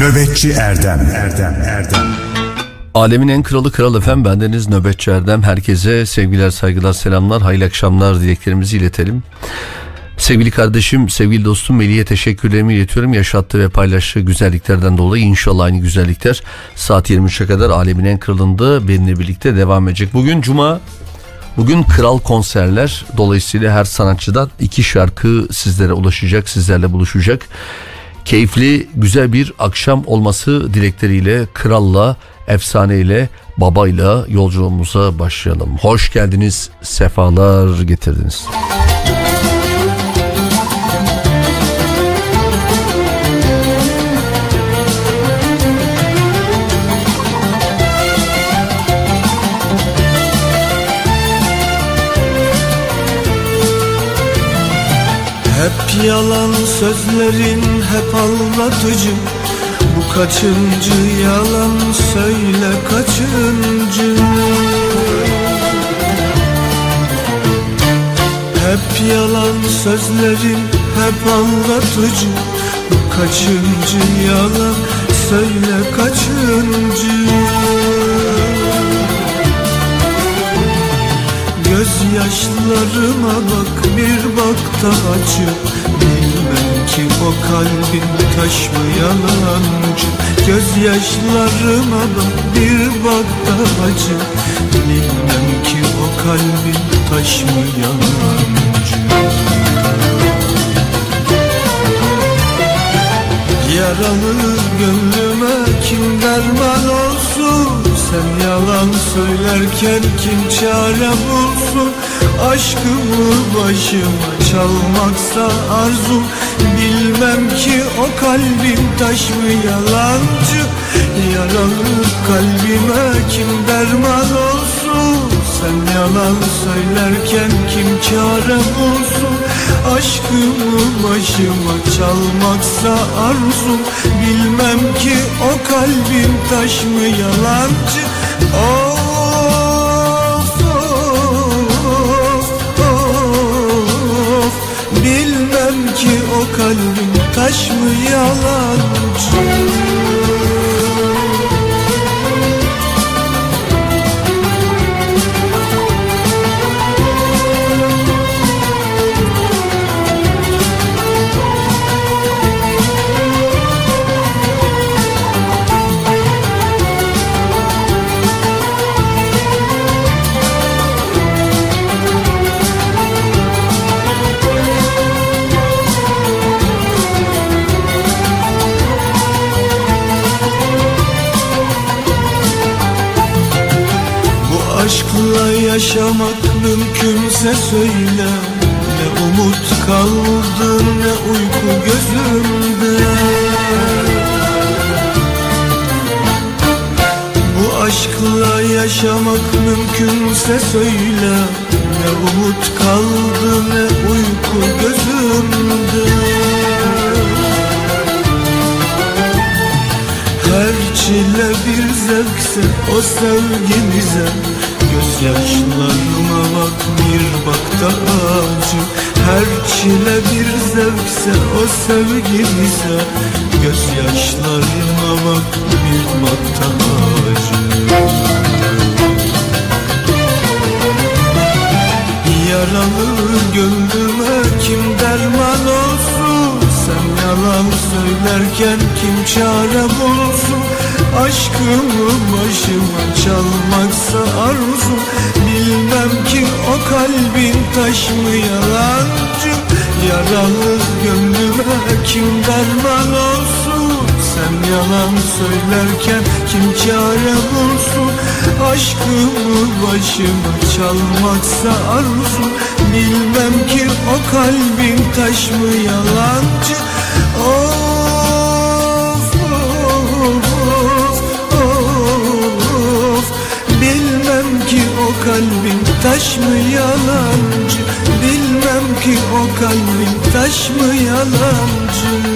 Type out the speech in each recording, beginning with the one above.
Nöbetçi Erdem Erdem Erdem Alemin en kralı kral efem bendeniz Nöbetçi Erdem herkese sevgiler saygılar selamlar hayırlı akşamlar dileklerimizi iletelim. Sevgili kardeşim, sevgili dostum Melih'e teşekkürlerimi iletiyorum. Yaşattığı ve paylaştığı güzelliklerden dolayı inşallah aynı güzellikler saat 23'e kadar alemin en kralında benimle birlikte devam edecek. Bugün Cuma, bugün kral konserler. Dolayısıyla her sanatçıdan iki şarkı sizlere ulaşacak, sizlerle buluşacak. Keyifli, güzel bir akşam olması dilekleriyle kralla, efsaneyle, babayla yolculuğumuza başlayalım. Hoş geldiniz, sefalar getirdiniz. Hep yalan sözlerin hep anlatıcı. Bu kaçıncı yalan söyle kaçıncı? Hep yalan sözlerin hep anlatıcı. Bu kaçıncı yalan söyle kaçıncı? Gözyaşlarıma bak bir bak da acı ki o kalbin taş mı yalancı Gözyaşlarıma bak bir bak da acı Bilmem ki o kalbin taş mı yalancı Yaralı gönlüme kim derman olsun? Sen yalan söylerken kim çare bulsun? Aşkımı başıma çalmaksa arzum Bilmem ki o kalbim taş mı yalancı? Yaralı kalbime kim derman olsun? Sen yalan söylerken kim çare bulsun? Aşkımı başıma çalmaksa arzum Bilmem ki o kalbim taş mı yalancı? Of ki o kalbim taş mı yalancı yaşamak mümkünse söyle. Ne umut kaldı ne uyku gözümde. Bu aşkla yaşamak mümkünse söyle. Ne umut kaldı ne uyku gözümde. Her çile bir zevkse o sevgimize Gözyaşlarıma bak bir bak da acı Her çile bir zevkse o sevgimize. Gözyaşlarıma bak bir bak da acı Yaralı gönlüme kim derman olsun? Sen yalan söylerken kim çare bulsun Aşkımı başıma çalmaksa arzu. Bilmem ki o kalbin taş mı yalancı? Yaralı gönlüme kim derman olsun. Sen yalan söylerken kim çare bulsun? Aşkımı başıma çalmaksa arzu. Bilmem ki o kalbin taş mı yalancı o kalbin taş mı yalancı? Bilmem ki o kalbin taş mı yalancı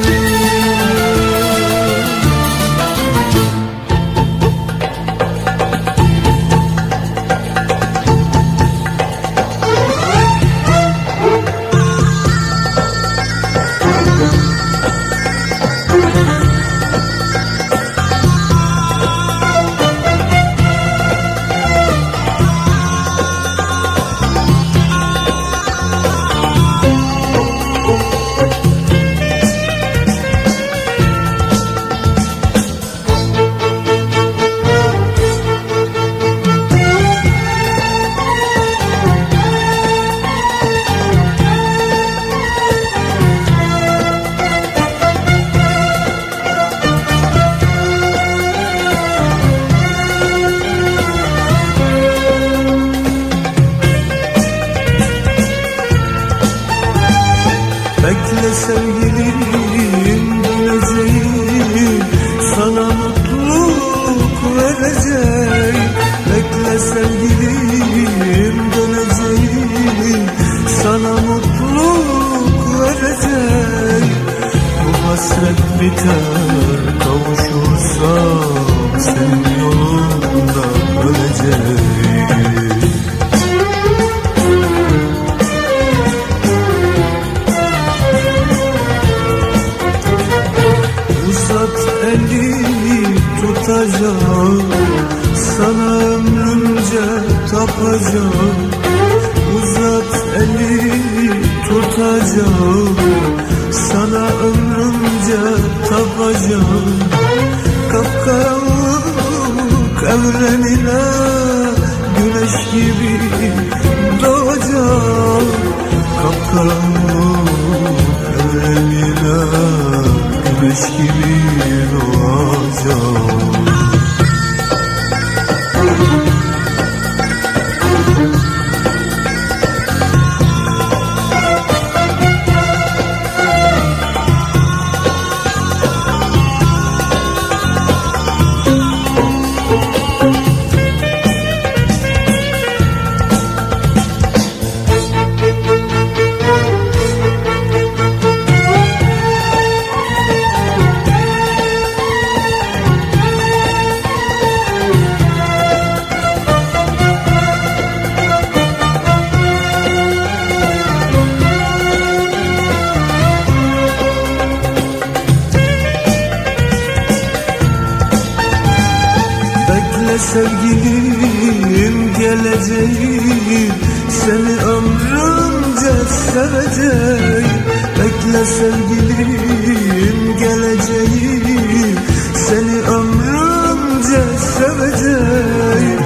Sevgilim geleceğim Seni ömrümce seveceğim Bekle sevgilim geleceğim Seni ömrümce seveceğim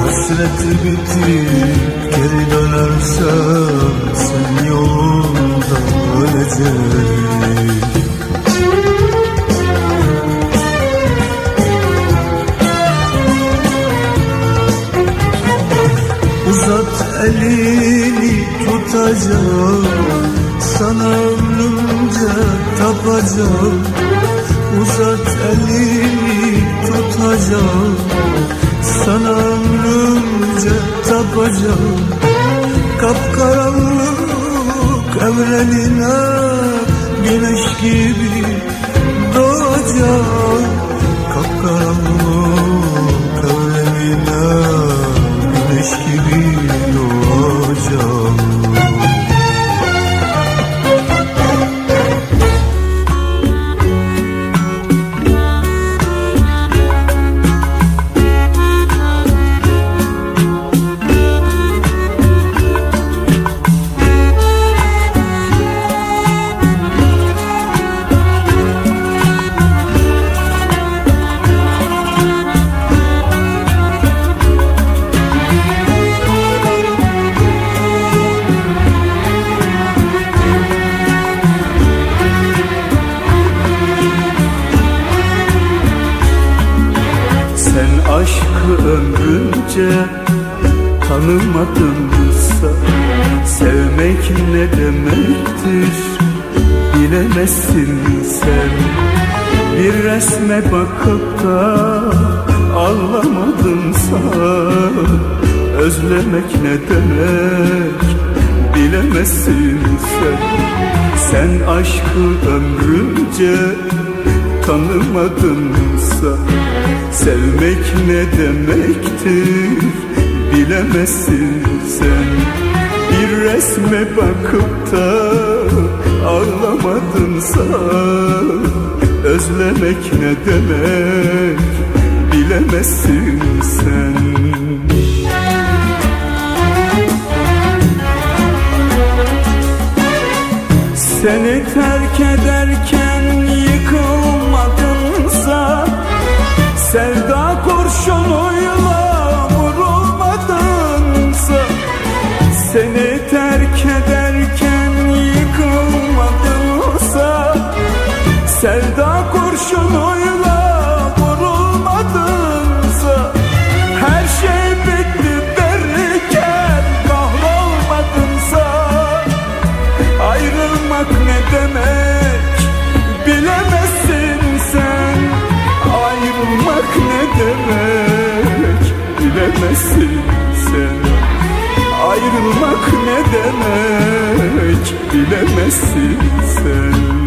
Hasreti bitip geri dönersem Sen yolunda öleceğim tutacağım Sana ömrümce tapacağım. Uzat elini tutacağım. Sana ömrümce tapacağım. Kapkaranlık evrenine Güneş gibi doğacağım. Kapkaranlık evrenine Güneş gibi doğacağım Sen ömrünce tanımadınsa Sevmek ne demektir bilemezsin sen. Bir resme bakıp da ağlamadınsa Özlemek ne demek bilemezsin sen. Seni sen Ayrılmak ne demek? Bilemezsin sen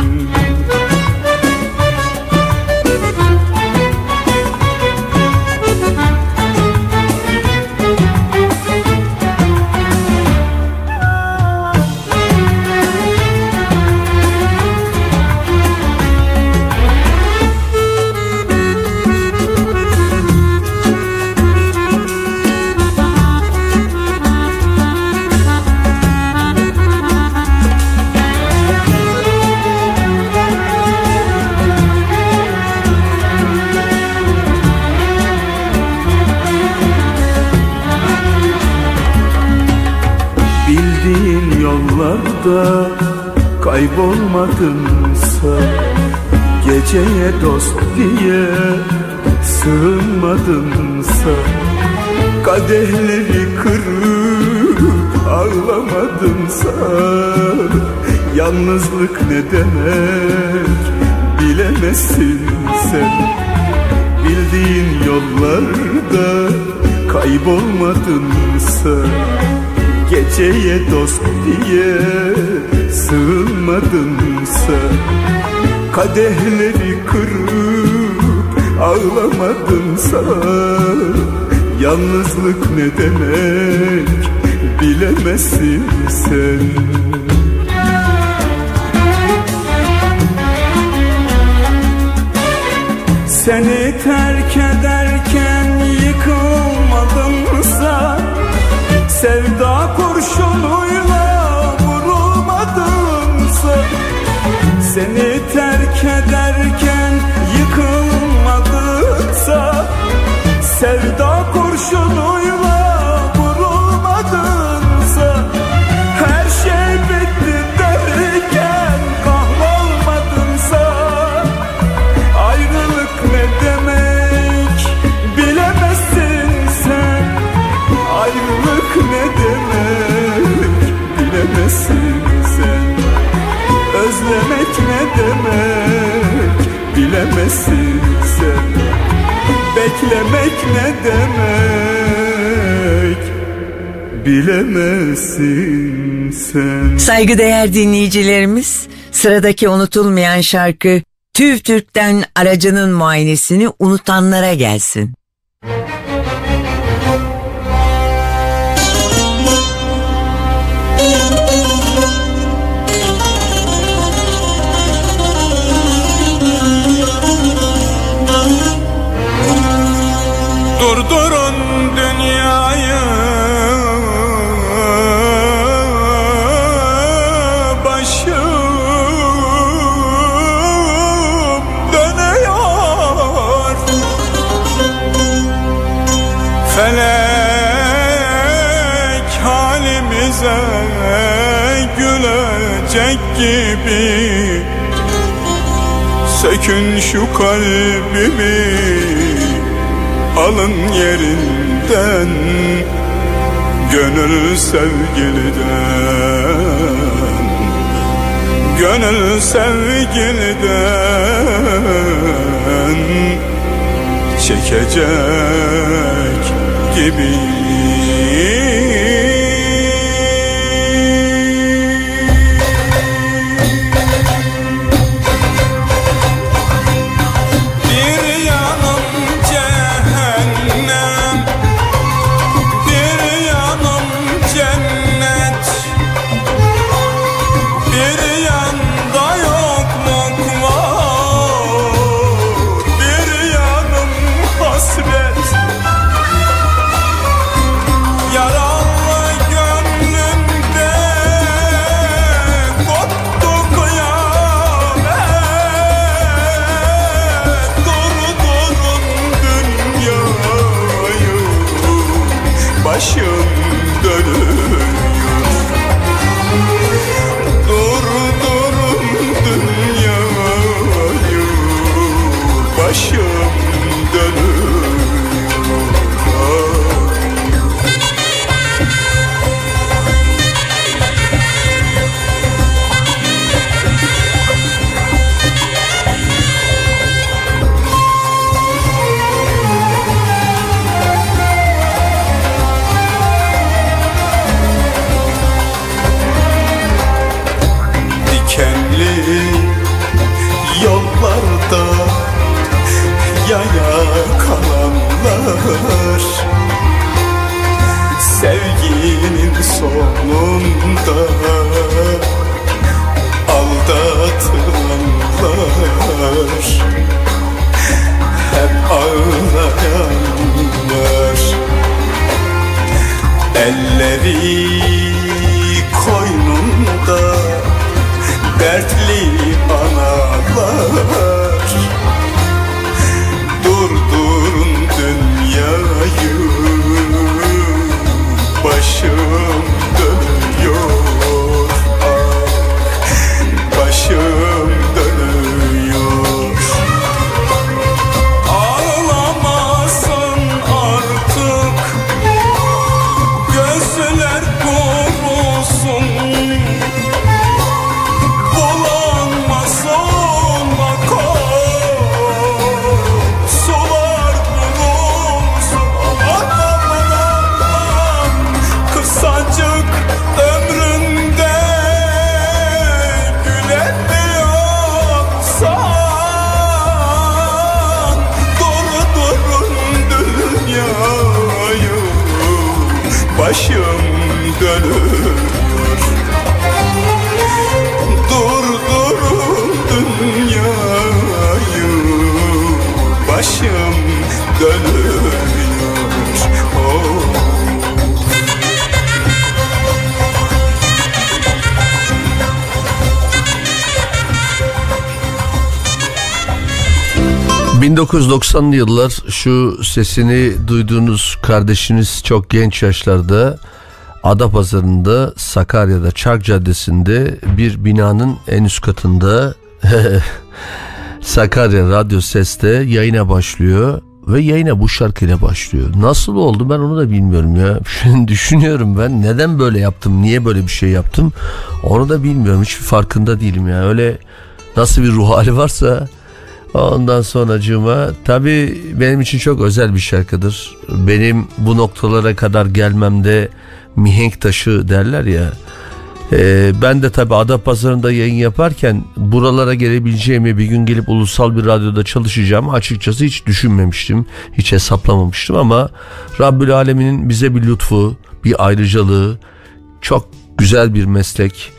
kaybolmadınsa Geceye dost diye sığınmadınsa Kadehleri kırıp ağlamadınsa Yalnızlık ne demek bilemezsin sen. Bildiğin yollarda kaybolmadınsa Geceye dost diye sığınmadınsa Kadehleri kırıp ağlamadınsa Yalnızlık ne demek bilemezsin sen. Seni terk ederken Seni terk ederken yıkılmadımsa Sevda bilemezsin sen. Beklemek ne demek? Bilemezsin sen. Saygıdeğer dinleyicilerimiz sıradaki unutulmayan şarkı TÜV TÜRK'ten aracının muayenesini unutanlara gelsin. Şu kalbimi Alın yerinden Gönül sevgiliden Gönül sevgiliden Çekecek gibi 1990'lı yıllar şu sesini duyduğunuz kardeşiniz çok genç yaşlarda Adapazarı'nda Sakarya'da Çark Caddesi'nde bir binanın en üst katında Sakarya Radyo Ses'te yayına başlıyor ve yayına bu şarkıyla başlıyor. Nasıl oldu ben onu da bilmiyorum ya. Şimdi düşünüyorum ben neden böyle yaptım, niye böyle bir şey yaptım onu da bilmiyorum. Hiçbir farkında değilim ya. Öyle nasıl bir ruh hali varsa Ondan sonracığıma tabi benim için çok özel bir şarkıdır. Benim bu noktalara kadar gelmemde mihenk taşı derler ya. Ee, ben de tabi Adapazarı'nda yayın yaparken buralara gelebileceğimi bir gün gelip ulusal bir radyoda çalışacağımı açıkçası hiç düşünmemiştim. Hiç hesaplamamıştım ama Rabbül Alemin'in bize bir lütfu, bir ayrıcalığı, çok güzel bir meslek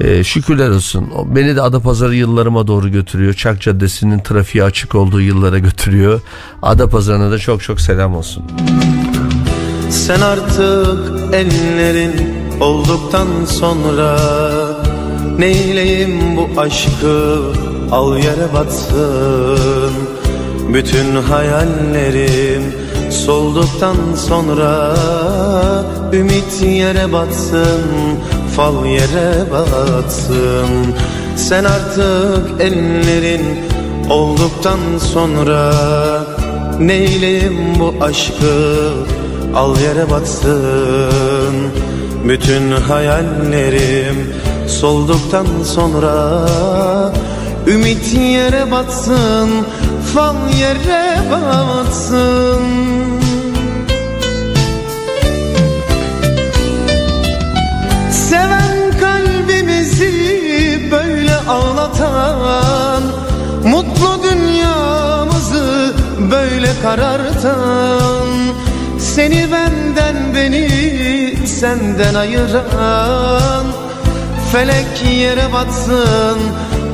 ee, şükürler olsun. Beni de Adapazarı yıllarıma doğru götürüyor. Çak Caddesi'nin trafiği açık olduğu yıllara götürüyor. Adapazarı'na da çok çok selam olsun. Sen artık ellerin olduktan sonra Neyleyim bu aşkı al yere batsın Bütün hayallerim solduktan sonra Ümit yere batsın fal yere batsın. Sen artık ellerin olduktan sonra Neyleyim bu aşkı? Al yere batsın. Bütün hayallerim solduktan sonra Ümit yere batsın, fal yere batsın ağlatan Mutlu dünyamızı böyle karartan Seni benden beni senden ayıran Felek yere batsın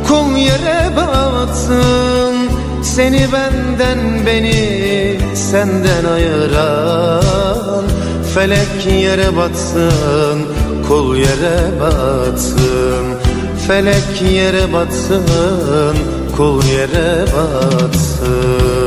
kul yere batsın Seni benden beni senden ayıran Felek yere batsın kul yere batsın Felek yere batsın, kul yere batsın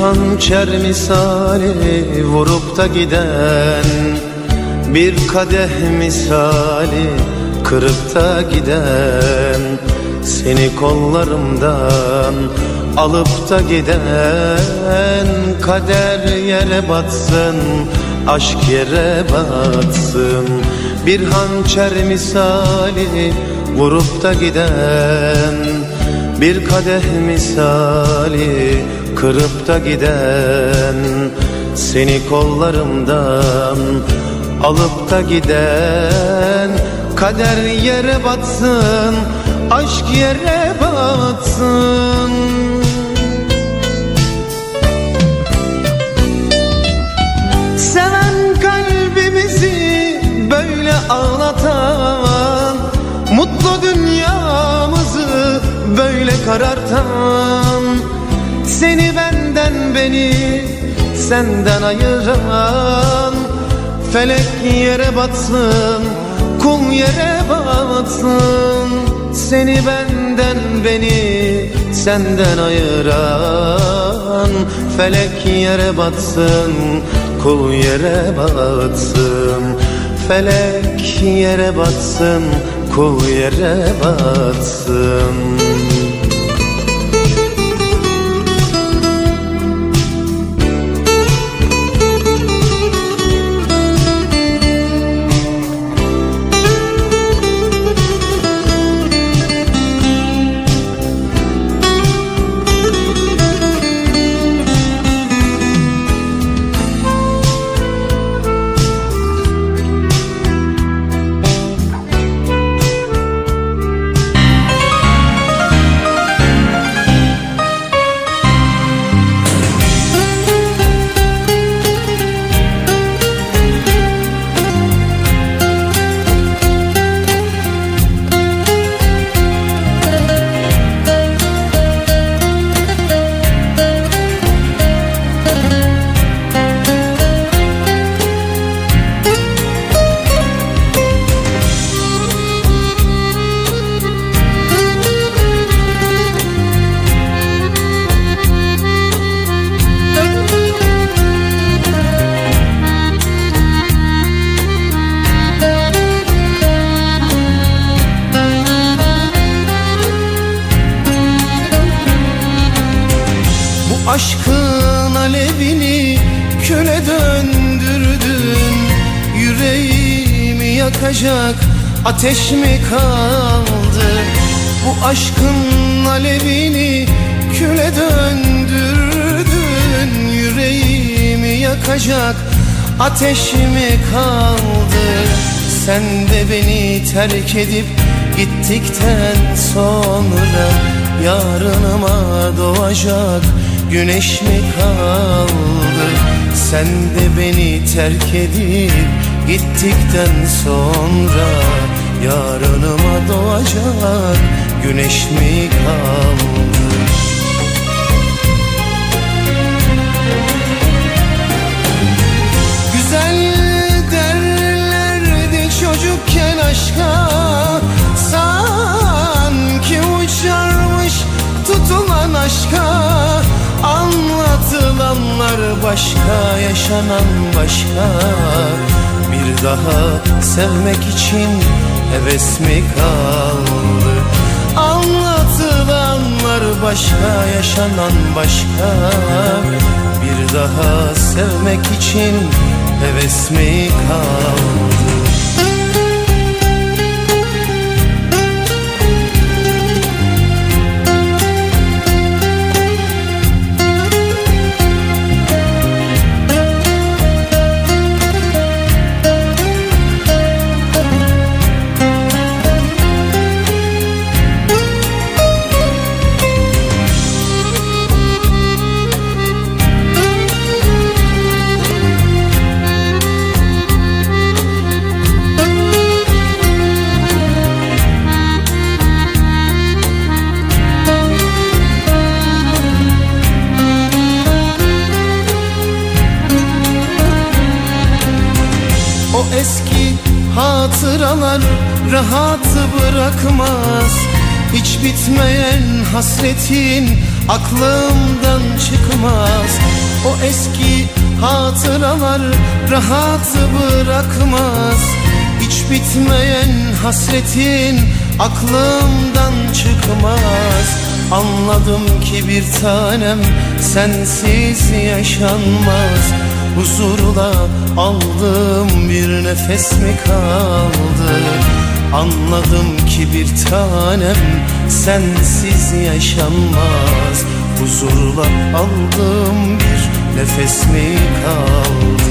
hançer misali vurup da giden Bir kadeh misali kırıp da giden Seni kollarımdan alıp da giden Kader yere batsın, aşk yere batsın. Bir hançer misali vurup da giden Bir kadeh misali Kırıp da giden seni kollarımdan Alıp da giden kader yere batsın Aşk yere batsın. Seven kalbimizi böyle ağlatan Mutlu dünyamızı böyle karartan seni benden beni senden ayıran Felek yere batsın kum yere batsın. Seni benden beni senden ayıran Felek yere batsın kul yere batsın. Felek yere batsın kul yere batsın terk edip gittikten sonra Yarınıma doğacak güneş mi kaldı? Sen de beni terk edip gittikten sonra Yarınıma doğacak güneş mi kaldı Anlatılanlar başka, yaşanan başka Bir daha sevmek için heves mi kaldı? Anlatılanlar başka, yaşanan başka Bir daha sevmek için heves mi kaldı? Hatıralar rahatı bırakmaz. Hiç bitmeyen hasretin aklımdan çıkmaz. O eski hatıralar rahatı bırakmaz. Hiç bitmeyen hasretin aklımdan çıkmaz. Anladım ki bir tanem sensiz yaşanmaz Huzurla aldığım bir nefes mi kaldı? Anladım ki bir tanem sensiz yaşanmaz. Huzurla aldığım bir nefes mi kaldı?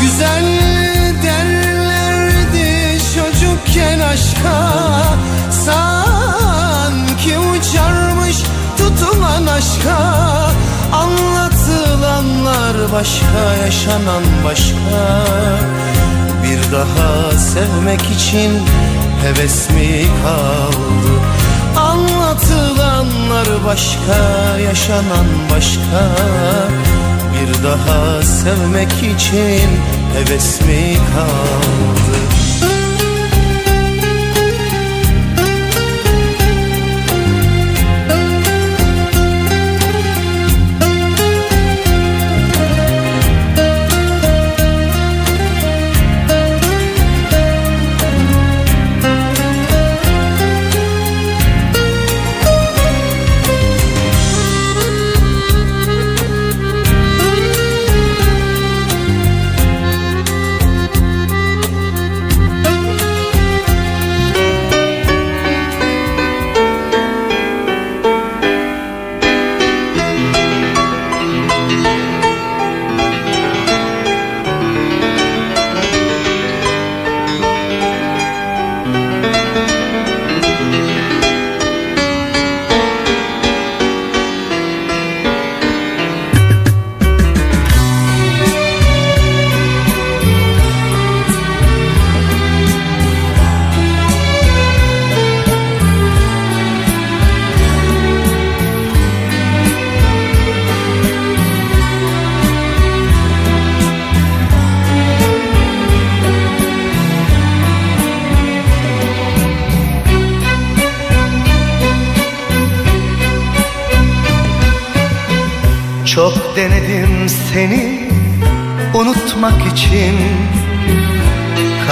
Güzel derlerdi çocukken aşka. Sanki uçarmış tutulan aşka Anlatılanlar başka yaşanan başka. Bir daha sevmek için heves mi kaldı? Anlatılanlar başka yaşanan başka. Bir daha sevmek için heves mi kaldı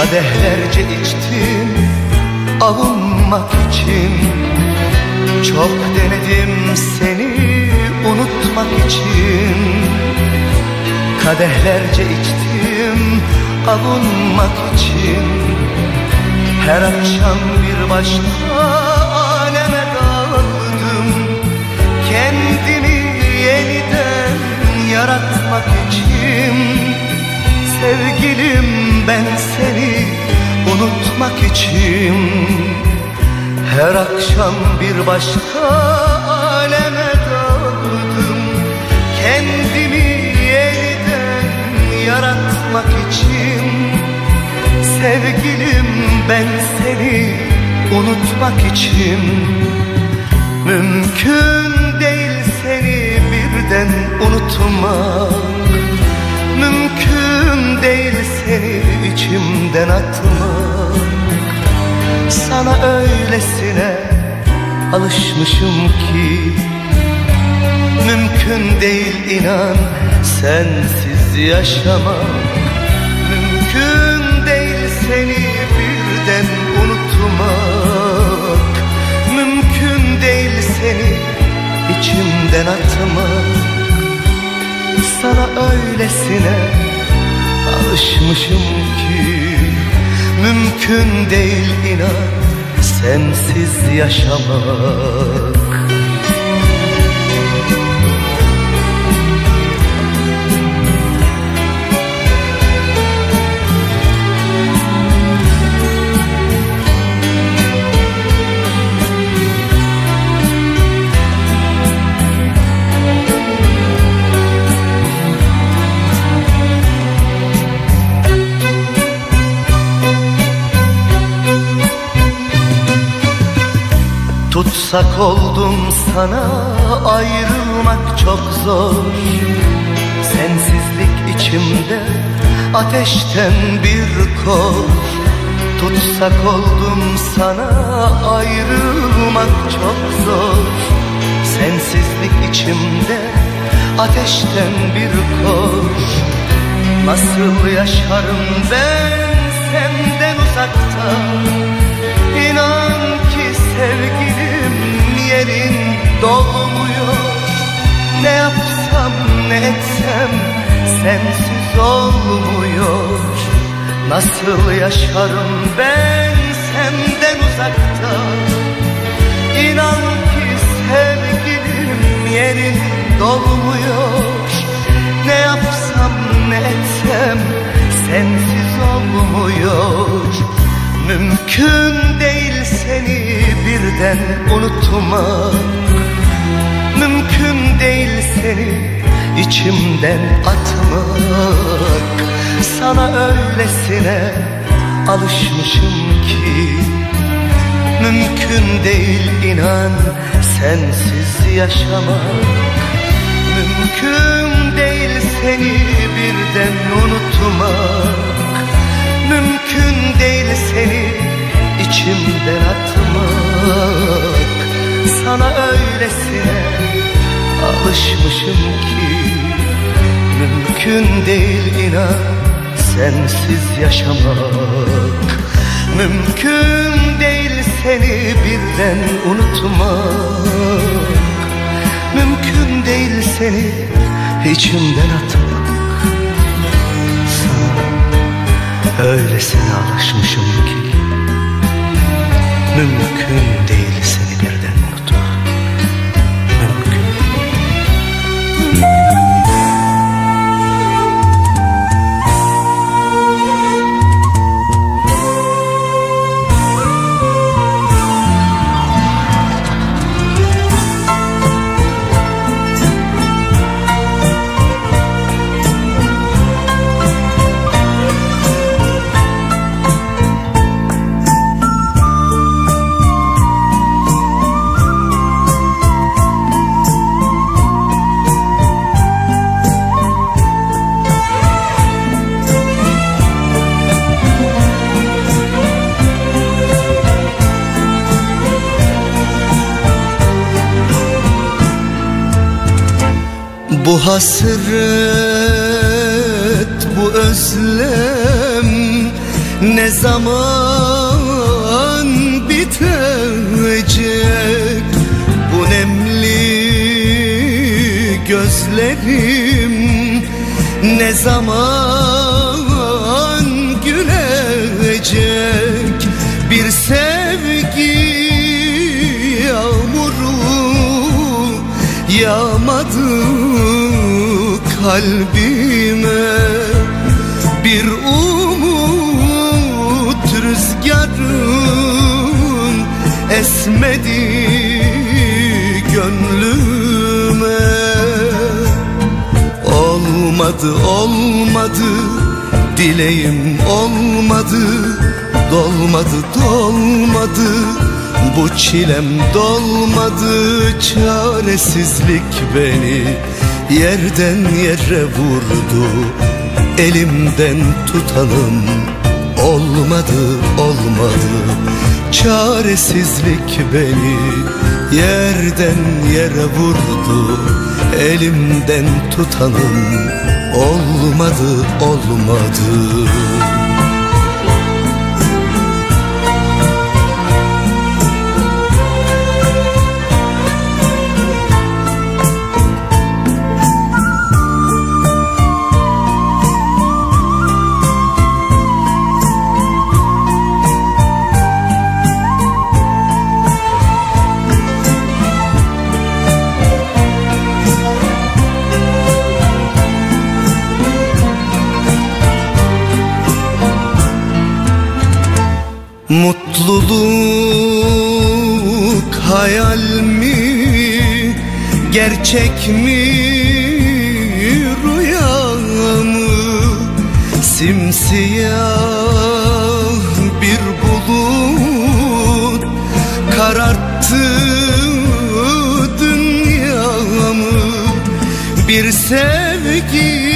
Kadehlerce içtim avunmak için. Çok denedim seni unutmak için. Kadehlerce içtim avunmak için. Her akşam bir başka aleme daldım. Kendimi yeniden yaratmak için Sevgilim ben seni unutmak için. Her akşam bir başka aleme daldım. Kendimi yeniden yaratmak için. Sevgilim ben seni unutmak için. Mümkün değil seni birden unutmak. Mümkün değil seni içimden atmak Sana öylesine alışmışım ki Mümkün değil inan sensiz yaşamak. Mümkün değil seni birden unutmak. Mümkün değil seni içimden atmak. Sana öylesine alışmışım ki Mümkün değil inan sensiz yaşamak Tutsak oldum sana ayrılmak çok zor. Sensizlik içimde ateşten bir kor. Tutsak oldum sana ayrılmak çok zor. Sensizlik içimde ateşten bir kor. Nasıl yaşarım ben senden uzakta? İnan ki sevgilim yerin dolmuyor. Ne yapsam ne etsem sensiz olmuyor. Nasıl yaşarım ben senden uzakta? İnan ki sevgilim yerin dolmuyor. Ne yapsam ne etsem sensiz olmuyor Mümkün değil seni birden unutmak. Mümkün değil seni içimden atmak. Sana öylesine alışmışım ki. Mümkün değil inan sensiz yaşamak. Mümkün değil seni birden unutmak Mümkün değil seni içimden atmak. Sana öylesine alışmışım ki Mümkün değil inan sensiz yaşamak. Mümkün değil seni birden unutmak. Mümkün değil seni içimden atmak öylesine alışmışım ki. Mümkün Bu hasret, bu özlem ne zaman bitecek? Bu nemli gözlerim ne zaman gülecek? Bir sevgi yağmuru yağmadı kalbime bir umut rüzgarın esmedi gönlüme. Olmadı olmadı dileğim olmadı dolmadı dolmadı bu çilem dolmadı çaresizlik beni yerden yere vurdu elimden tutanım olmadı olmadı çaresizlik beni. Yerden yere vurdu elimden tutanım olmadı olmadı Mutluluk hayal mi gerçek mi rüya mı? Simsiyah bir bulut kararttı dünyamı bir sevgi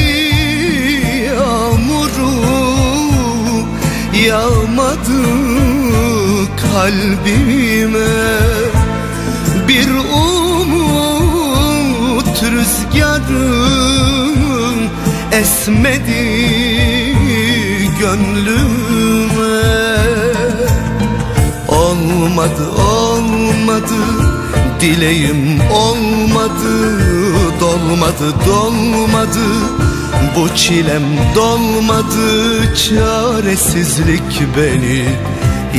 kalbime bir umut rüzgarın esmedi gönlüme. Olmadı olmadı dileğim olmadı dolmadı dolmadı. Bu çilem dolmadı çaresizlik beni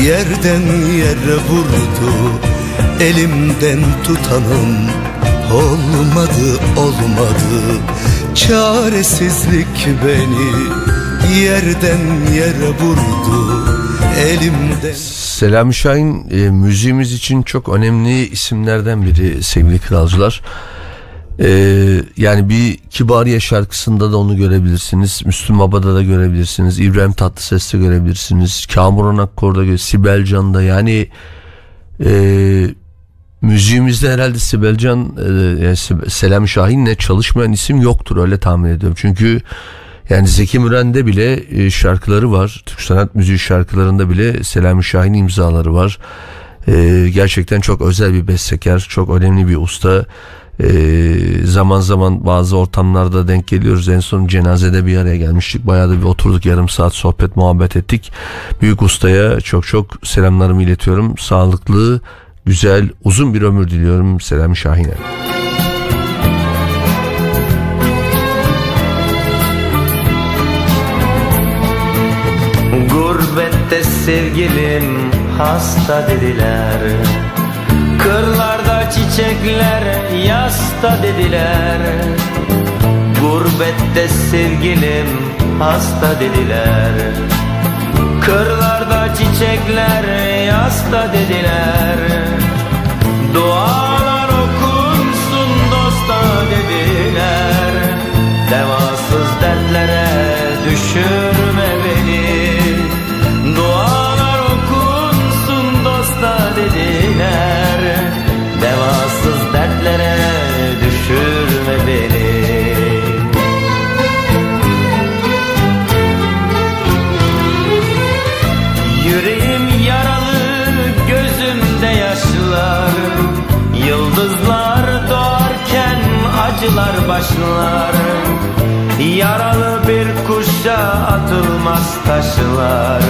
yerden yere vurdu. Elimden tutanım olmadı olmadı. Çaresizlik beni yerden yere vurdu. Elimden Selami Şahin e, müziğimiz için çok önemli isimlerden biri sevgili kralcılar. E, yani bir Kibariye şarkısında da onu görebilirsiniz. Müslüm Baba'da da görebilirsiniz. İbrahim Tatlıses'te görebilirsiniz. Kamuran Akkor'da görebilirsiniz. Sibel Can'da yani e, müziğimizde herhalde Sibel Can e, yani Selami Şahin'le çalışmayan isim yoktur öyle tahmin ediyorum. Çünkü yani Zeki Müren'de bile e, şarkıları var. Türk sanat müziği şarkılarında bile Selami Şahin imzaları var. E, gerçekten çok özel bir bestekar, çok önemli bir usta. E, zaman zaman bazı ortamlarda denk geliyoruz. En son cenazede bir araya gelmiştik. Bayağı da bir oturduk yarım saat sohbet muhabbet ettik. Büyük ustaya çok çok selamlarımı iletiyorum. Sağlıklı, güzel, uzun bir ömür diliyorum Selami Şahin'e. Gurbette sevgilim hasta dediler Kırlarda çiçekler yasta dediler. Gurbette sevgilim hasta dediler. Kırlarda çiçekler yasta dediler başlar Yaralı bir kuşa atılmaz taşlar.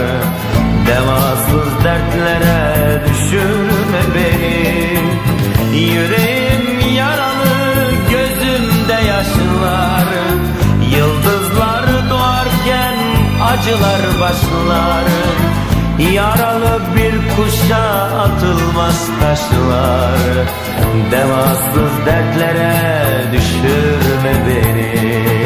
Devasız dertlere düşürme beni. Yüreğim yaralı gözümde yaşlar. Yıldızlar doğarken acılar başlar. Yaralı bir kuşa atılmaz taşlar. Devasız dertlere düşürme beni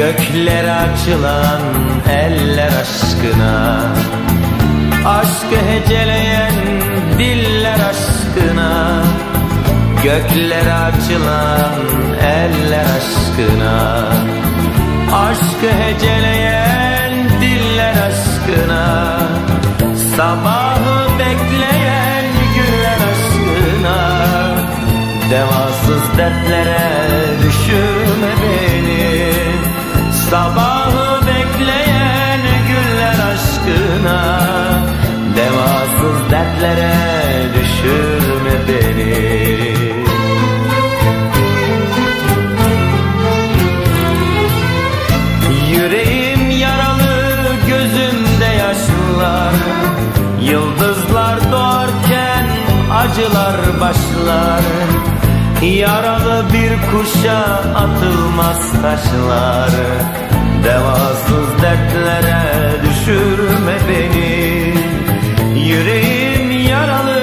Gökler açılan eller aşkına. Aşkı heceleyen diller aşkına. Gökler açılan eller aşkına. Aşkı heceleyen diller aşkına. Sabahı bekleyen güller aşkına. Devasız dertlere düşürme beni Sabahı bekleyen güller aşkına Devasız dertlere düşürme beni. Yüreğim yaralı gözümde yaşlar Yıldızlar doğarken acılar başlar Yaralı bir kuşa atılmaz taşlar. Devasız dertlere düşürme beni. Yüreğim yaralı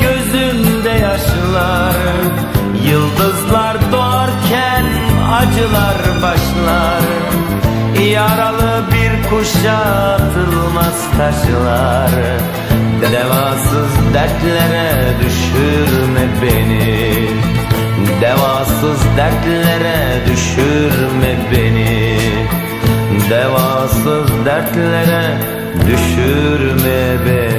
gözümde yaşlar. Yıldızlar doğarken acılar başlar. Yaralı bir kuşa atılmaz taşlar. Devasız dertlere düşürme beni Devasız dertlere düşürme beni. Devasız dertlere düşürme beni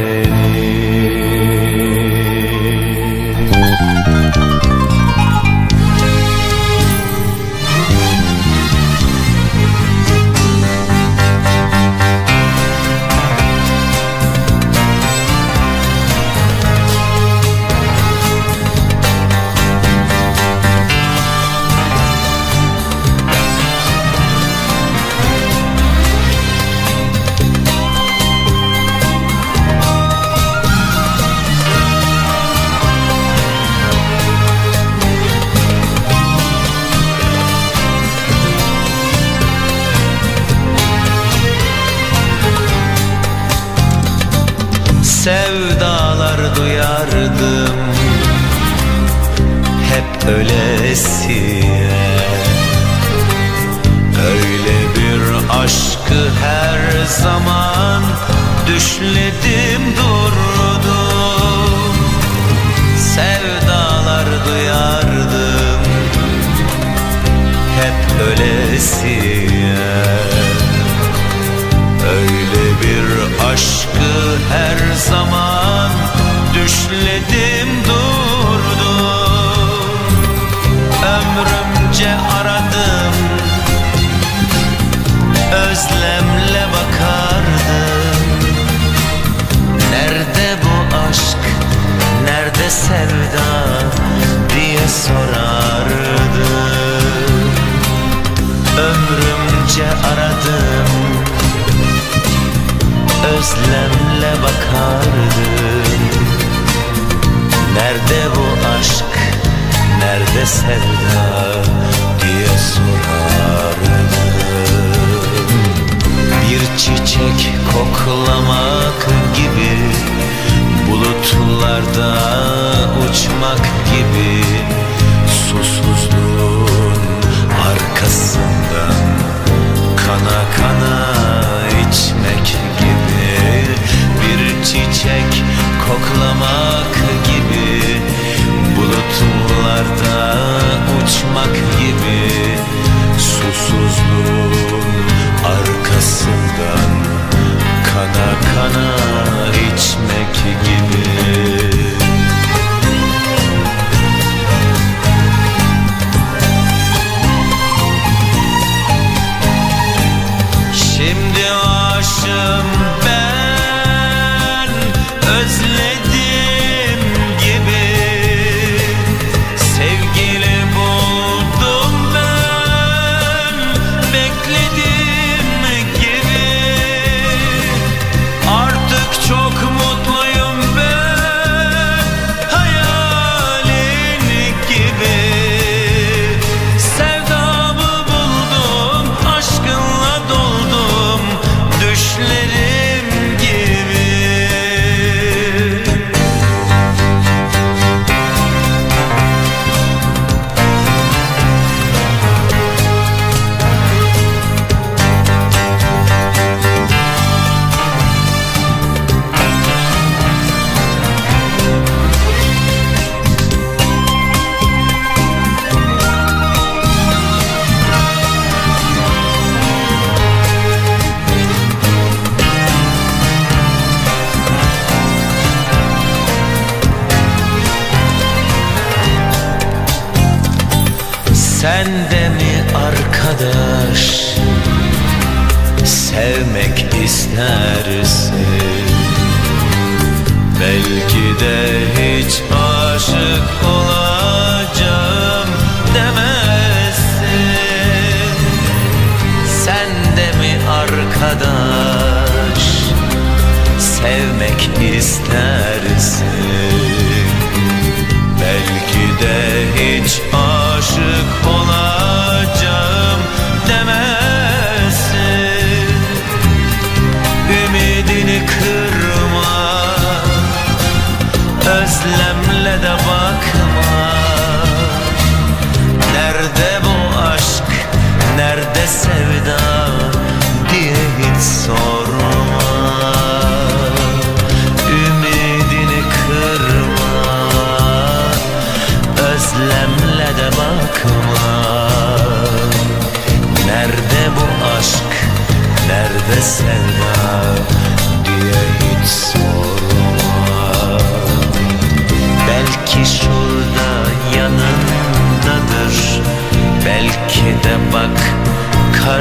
Sen de mi arkadaş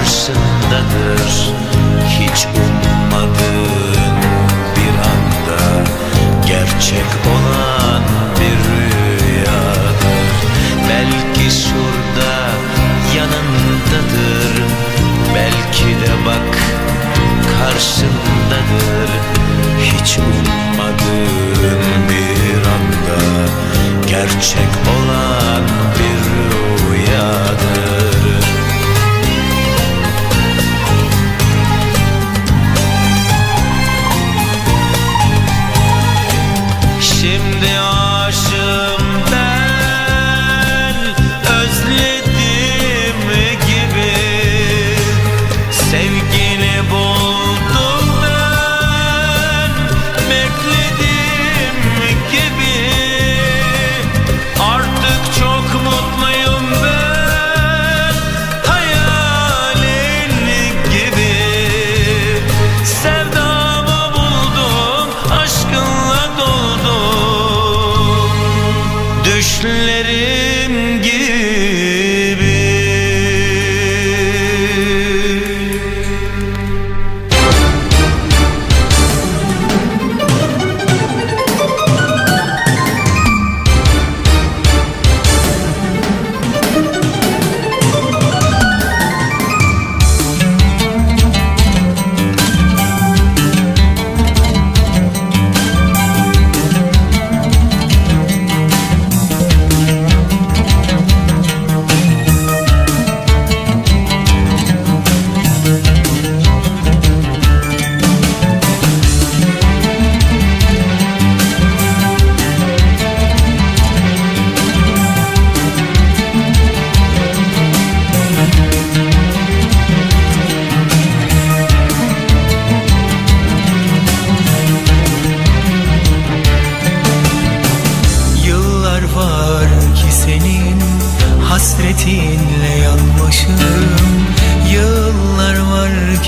karşındadır. Hiç ummadığın bir anda Gerçek olan bir rüyadır. Belki şurada yanındadır Belki de bak karşındadır. Hiç ummadığın bir anda Gerçek olan bir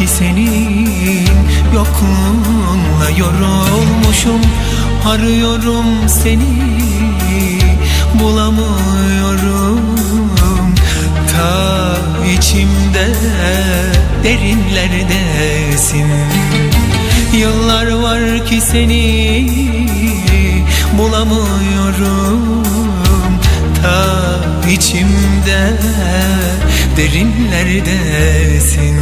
ki senin yokluğunla yorulmuşum. Arıyorum seni bulamıyorum. Ta içimde derinlerdesin. Yıllar var ki seni bulamıyorum. Ta içimde derinlerdesin.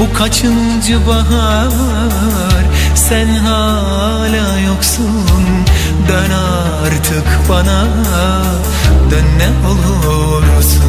Bu kaçıncı bahar? Sen hala yoksun. Dön artık bana. Dön ne olursun.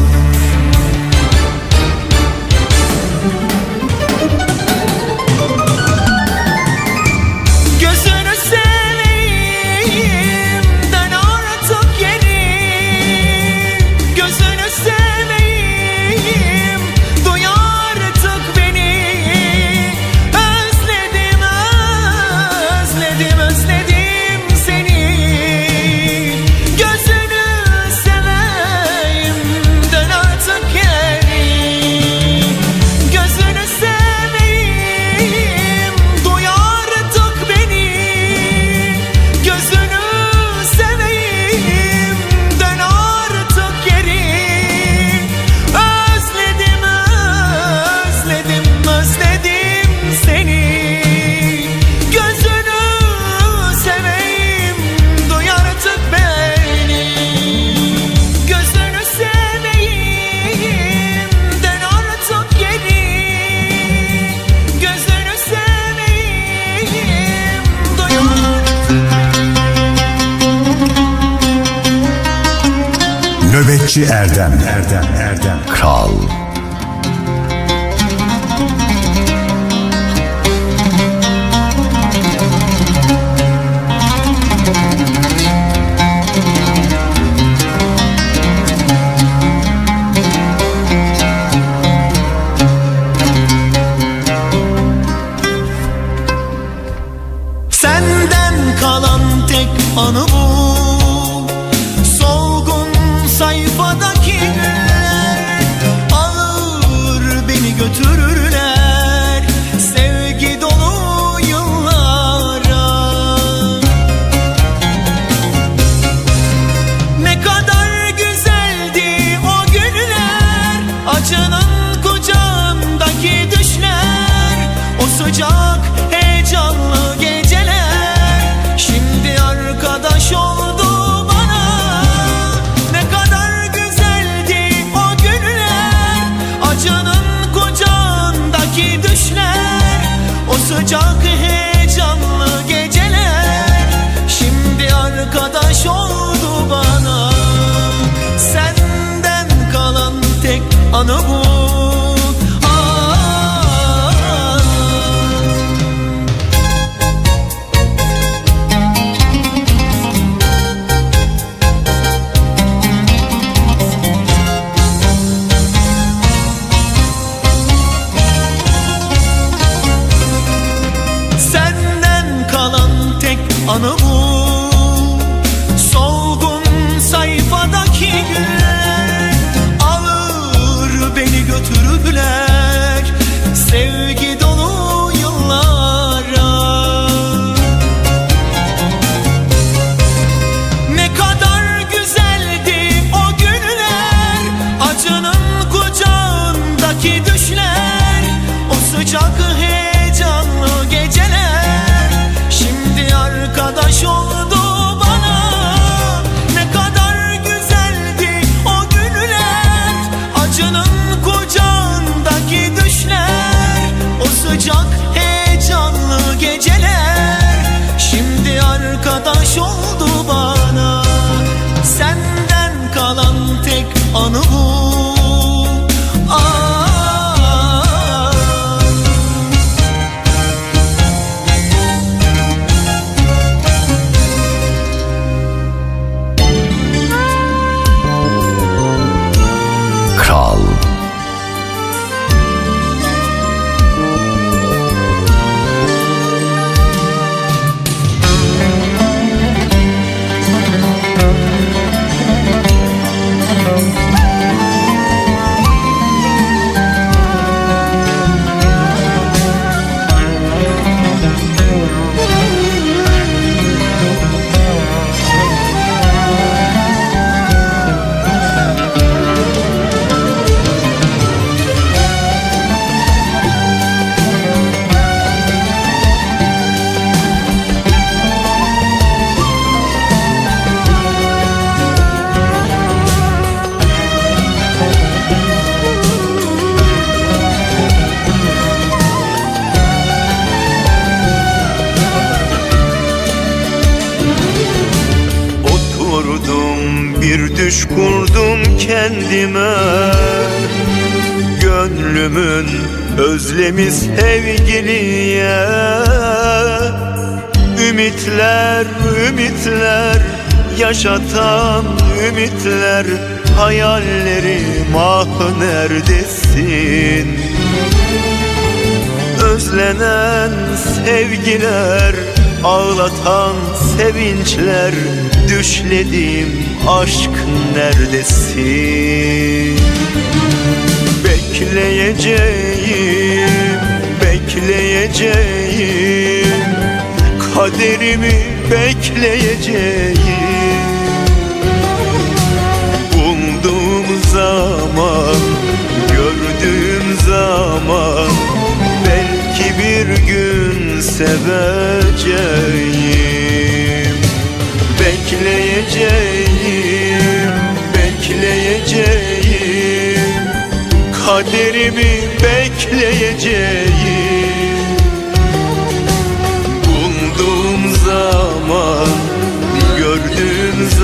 Nöbetçi Erdem Erdem Erdem Kral. Ümitler, ümitler Yaşatan ümitler Hayallerim ah neredesin? Özlenen sevgiler Ağlatan sevinçler Düşledim aşk neredesin? Bekleyeceğim, bekleyeceğim Kaderimi bekleyeceğim. Bulduğum zaman, gördüğüm zaman Belki bir gün seveceğim. Bekleyeceğim, bekleyeceğim. Kaderimi bekleyeceğim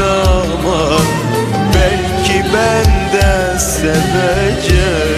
zaman Belki ben de seveceğim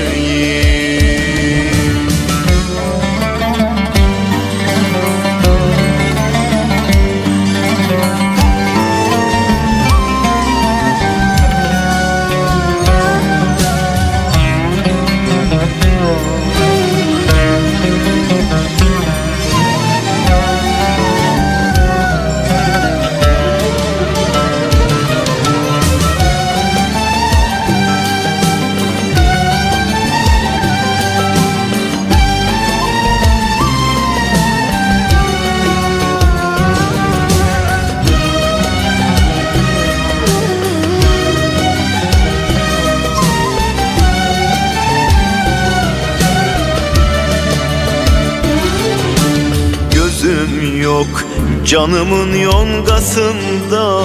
canımın yongasında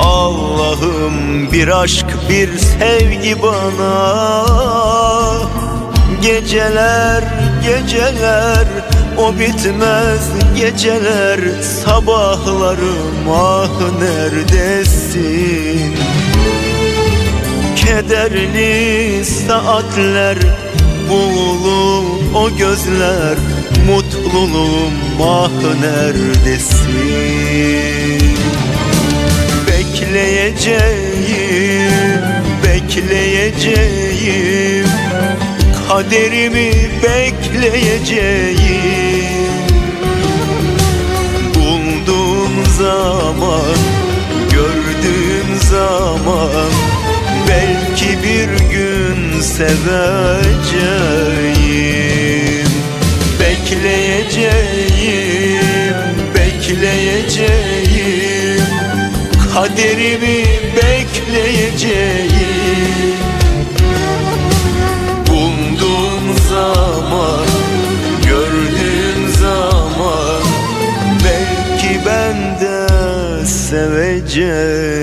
Allah'ım bir aşk bir sevgi bana Geceler geceler o bitmez geceler Sabahlarım ah neredesin? Kederli saatler Muğlum o gözler Mutluluğum ah neredesin? Bekleyeceğim, bekleyeceğim. Kaderimi bekleyeceğim. Bulduğum zaman, gördüğüm zaman Belki bir gün seveceğim bekleyeceğim Kaderimi bekleyeceğim Bulduğum zaman, gördüğüm zaman Belki ben de seveceğim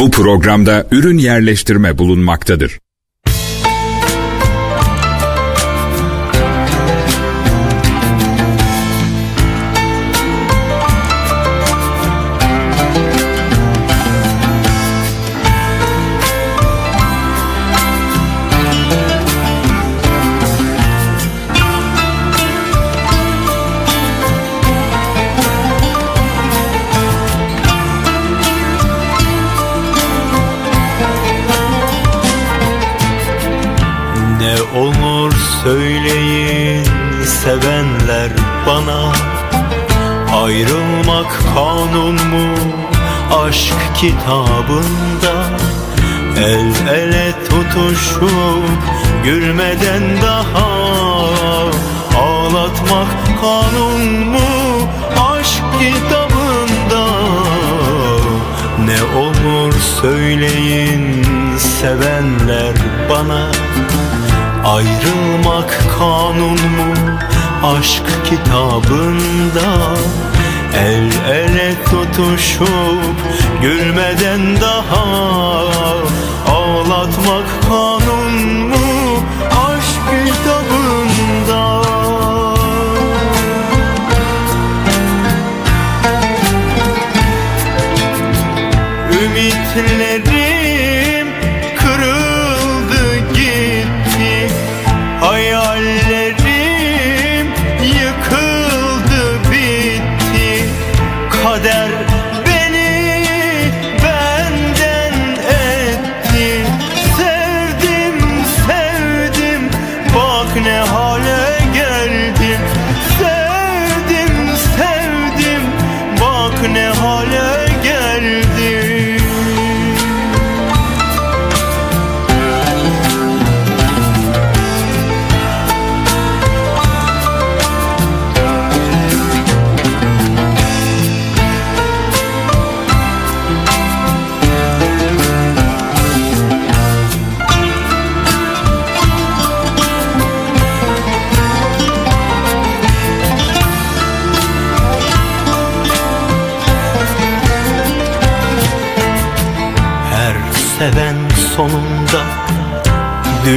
Bu programda ürün yerleştirme bulunmaktadır. Söyleyin sevenler bana Ayrılmak kanun mu aşk kitabında? El ele tutuşup gülmeden daha Ağlatmak kanun mu aşk kitabında? Ne olur söyleyin sevenler bana Ayrılmak kanun mu? Aşk kitabında El ele tutuşup gülmeden daha Ağlatmak kanun mu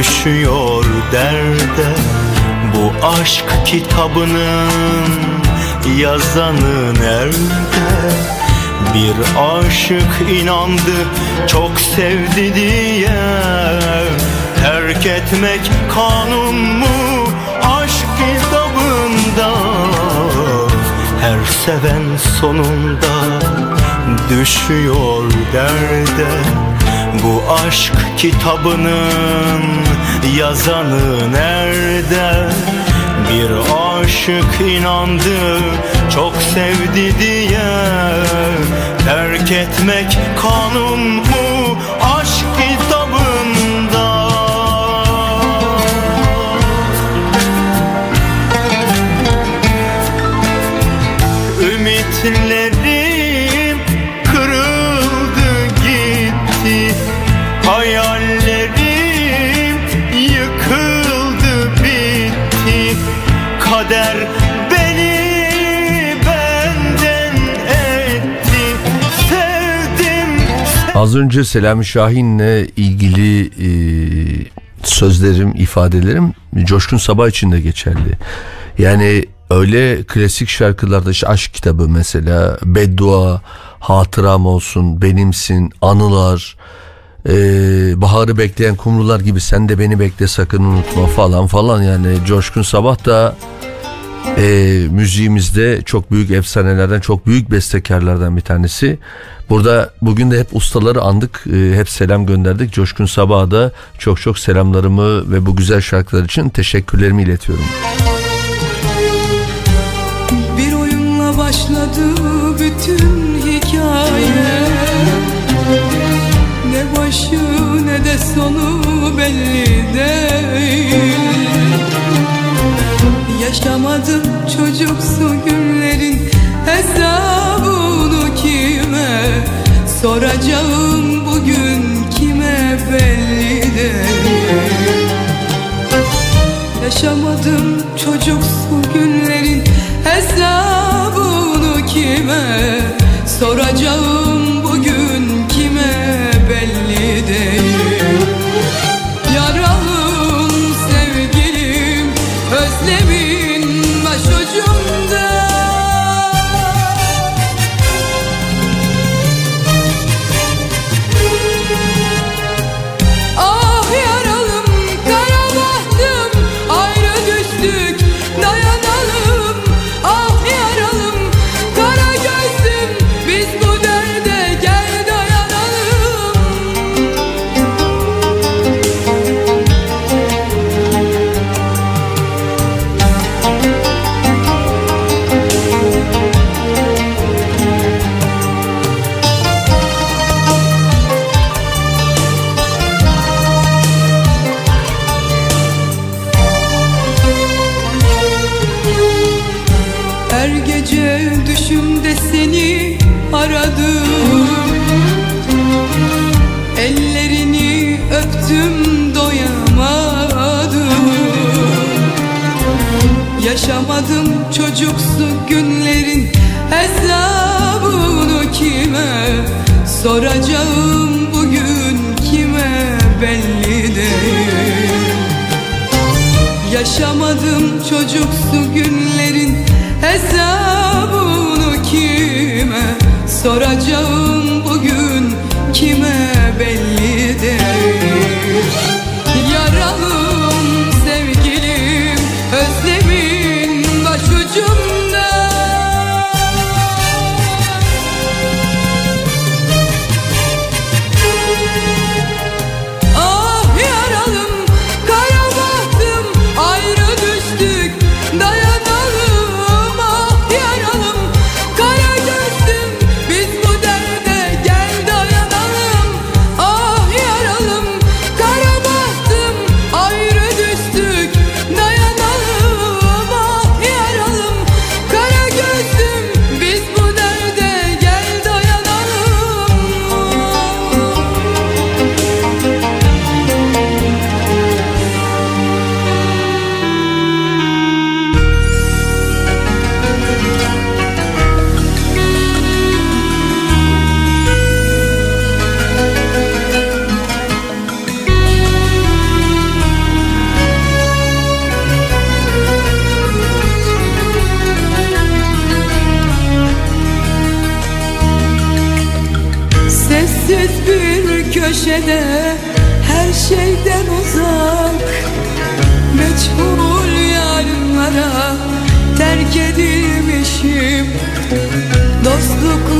düşüyor derde Bu aşk kitabının yazanı nerede? Bir aşık inandı çok sevdi diye. Terk etmek kanun mu? Aşk kitabında. Her seven sonunda düşüyor derde Bu aşk kitabının yazanı nerede? Bir aşık inandı çok sevdi diye Terk etmek kanun mu Az önce Selami Şahin'le ilgili e, sözlerim, ifadelerim Coşkun Sabah için de geçerli. Yani öyle klasik şarkılarda işte aşk kitabı mesela, beddua, hatıram olsun, benimsin, anılar, e, baharı bekleyen kumrular gibi sen de beni bekle sakın unutma falan falan yani Coşkun Sabah da e, müziğimizde çok büyük efsanelerden çok büyük bestekarlardan bir tanesi. Burada bugün de hep ustaları andık e, hep selam gönderdik. Coşkun Sabah'a da çok çok selamlarımı ve bu güzel şarkılar için teşekkürlerimi iletiyorum. Bir oyunla başladı bütün hikaye Ne başı ne de sonu belli değil Yaşamadım çocuksu günlerin hesabını kime Soracağım bugün kime belli değil. Yaşamadım çocuksu günlerin hesabını kime Soracağım bugün kime belli değil. Yaralım sevgilim özlemin Soracağım bugün kime belli değil Yaşamadım çocuksu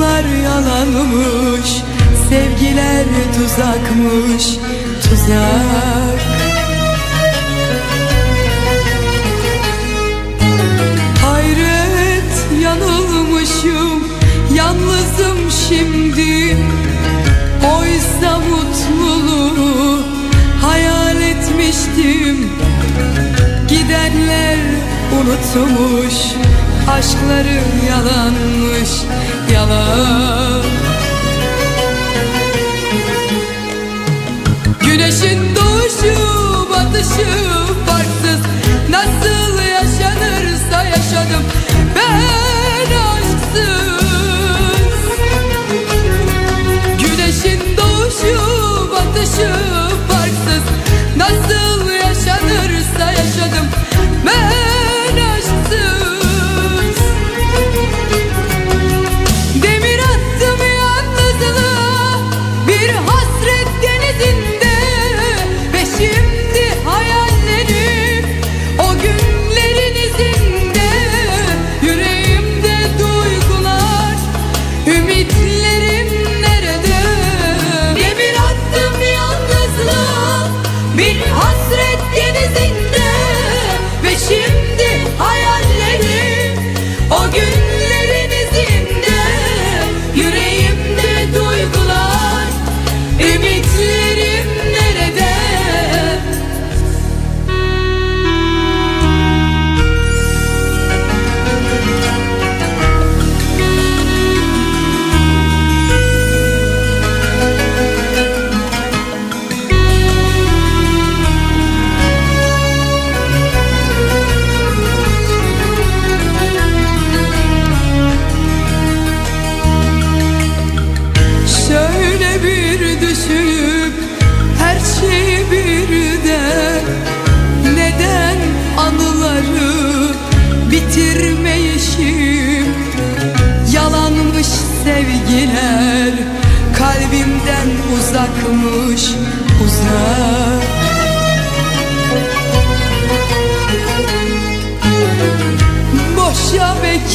Dostluklar yalanmış Sevgiler tuzakmış Tuzak. Hayret yanılmışım Yalnızım şimdi. Oysa mutluluğu hayal etmiştim. Gidenler unutmuş Aşkları yalanmış Yalan. Güneşin doğuşu batışı farksız. Nasıl yaşanırsa yaşadım Ben aşksız. Güneşin doğuşu batışı farksız. Nasıl yaşanırsa yaşadım Ben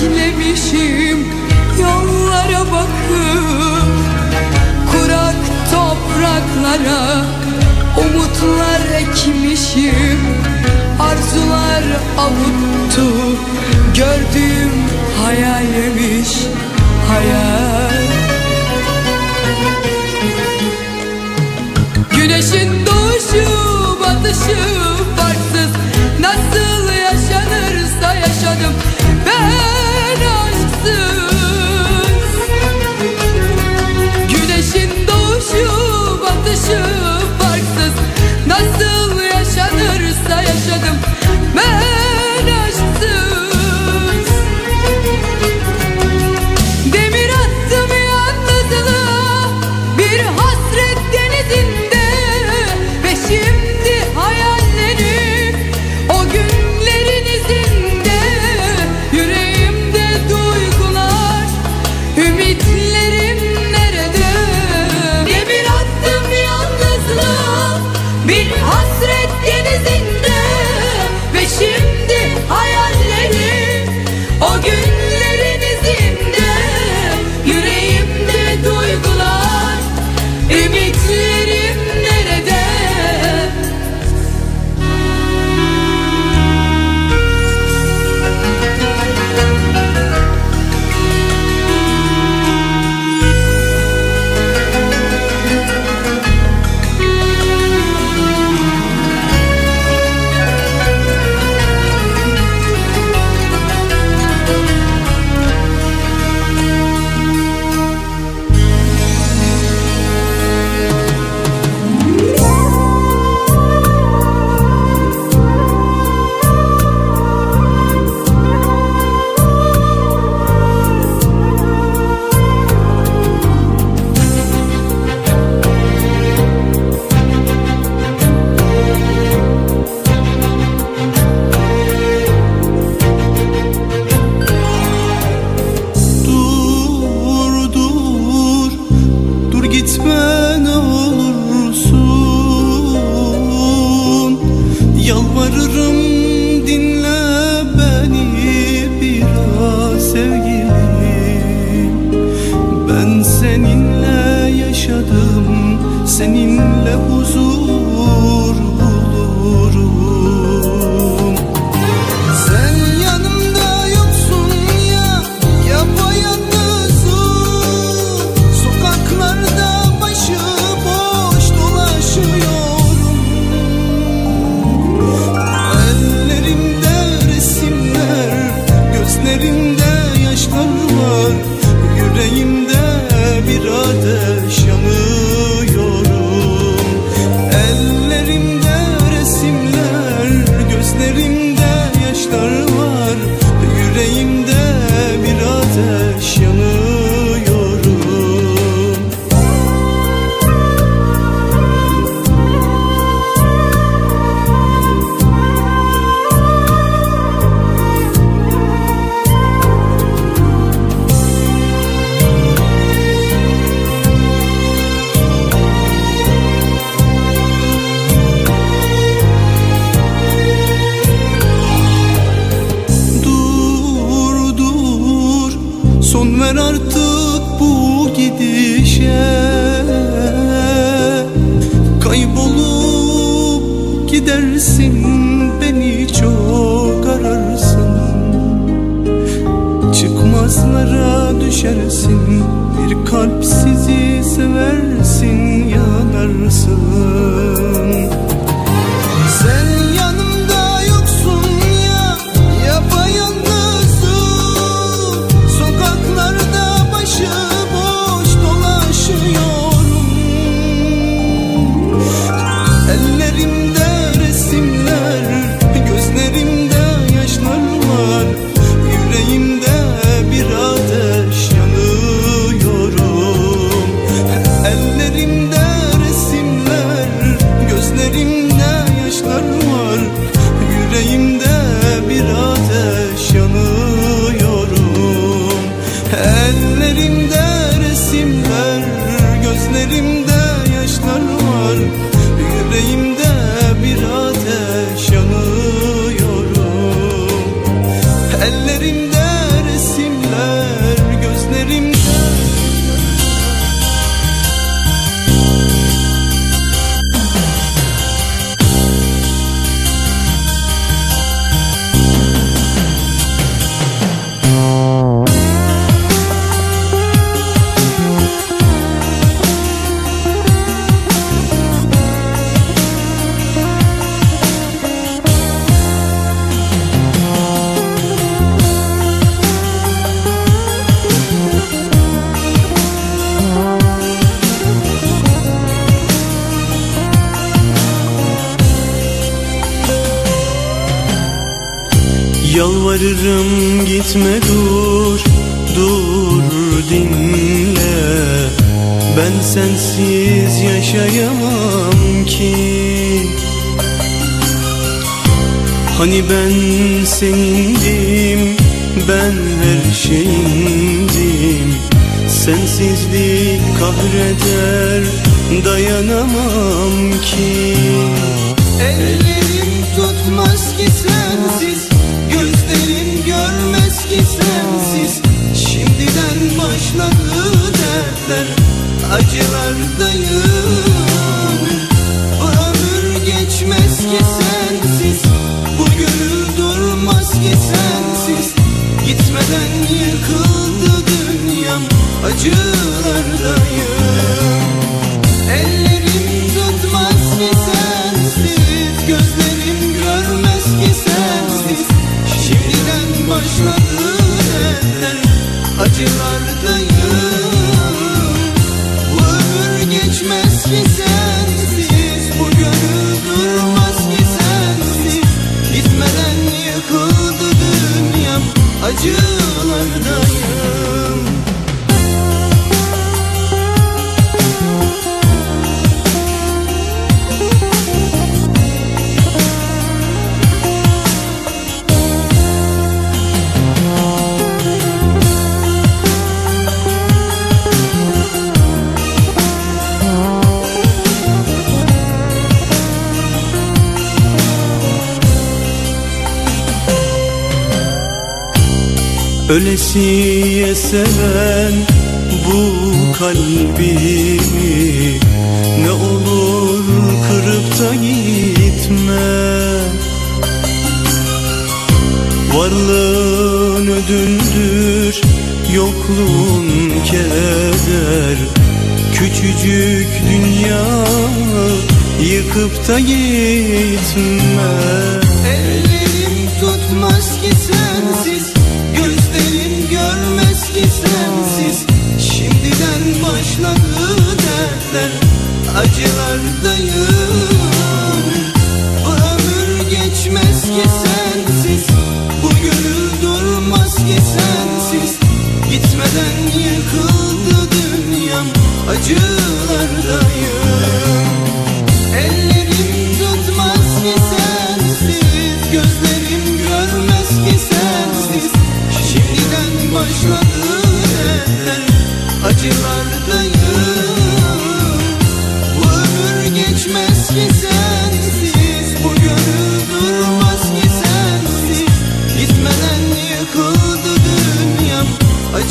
beklemişim yollara bakıp Kurak topraklara umutlar ekmişim Arzular avuttu gördüğüm hayalmiş hayal. Güneşin doğuşu batışı farksız Nasıl yaşanırsa yaşadım Güneşin doğuşu batışı farksız. Nasıl yaşanırsa yaşadım. Ben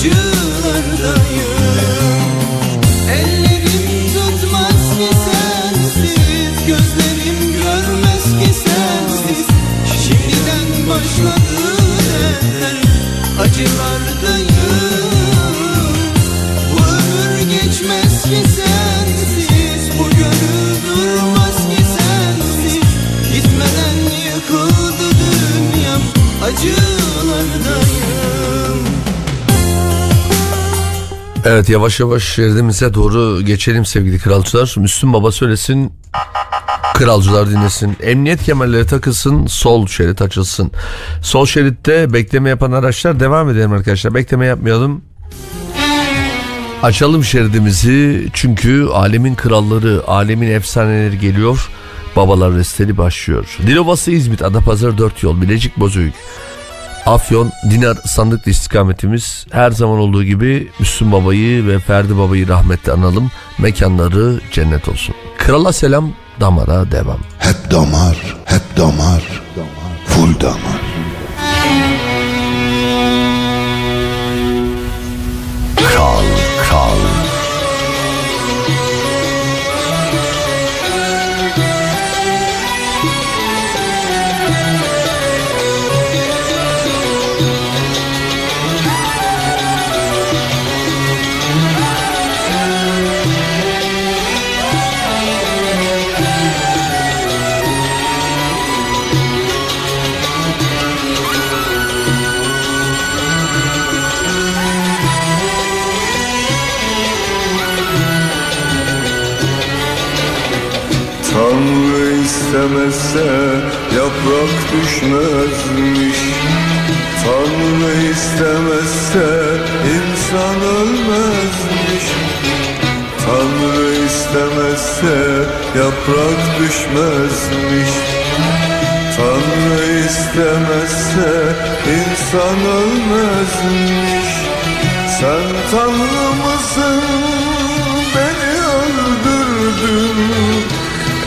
you. Evet yavaş yavaş şeridimize doğru geçelim sevgili kralcılar. Müslüm Baba söylesin, kralcılar dinlesin. Emniyet kemerleri takılsın, sol şerit açılsın. Sol şeritte bekleme yapan araçlar devam edelim arkadaşlar. Bekleme yapmayalım. Açalım şeridimizi çünkü alemin kralları, alemin efsaneleri geliyor. Babalar resteli başlıyor. Dilovası İzmit, Adapazarı 4 yol, Bilecik Bozüyük. Afyon, Dinar sandıklı istikametimiz her zaman olduğu gibi Müslüm Baba'yı ve Ferdi Baba'yı rahmetle analım. Mekanları cennet olsun. Krala selam, damara devam. Hep damar, hep damar, full damar. Kral, istemezse yaprak düşmezmiş. Tanrı istemezse insan ölmezmiş. Tanrı istemezse yaprak düşmezmiş. Tanrı istemezse insan ölmezmiş. Sen Tanrı mısın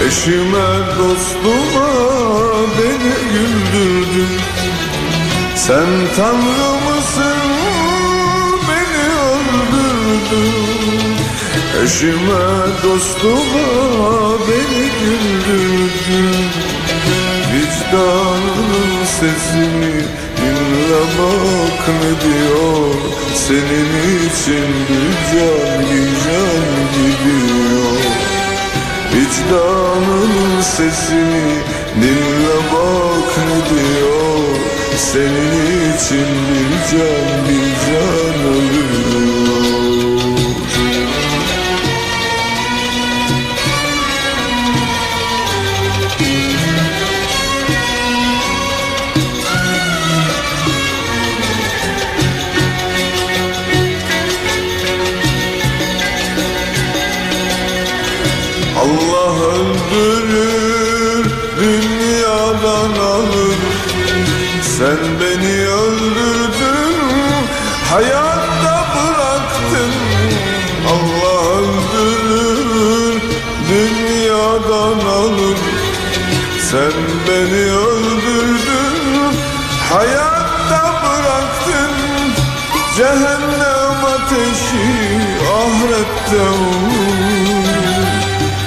Eşime dostuma beni güldürdün. Sen Tanrı mısın beni öldürdün. Eşime dostuma beni güldürdün. Vicdanın sesini dinle bak ne diyor? Senin için bir can bir can gidiyor Vicdanın sesini dinle bak ne diyor. Senin için bir can bir can ölüyor Cehennem ateşi ahirette olur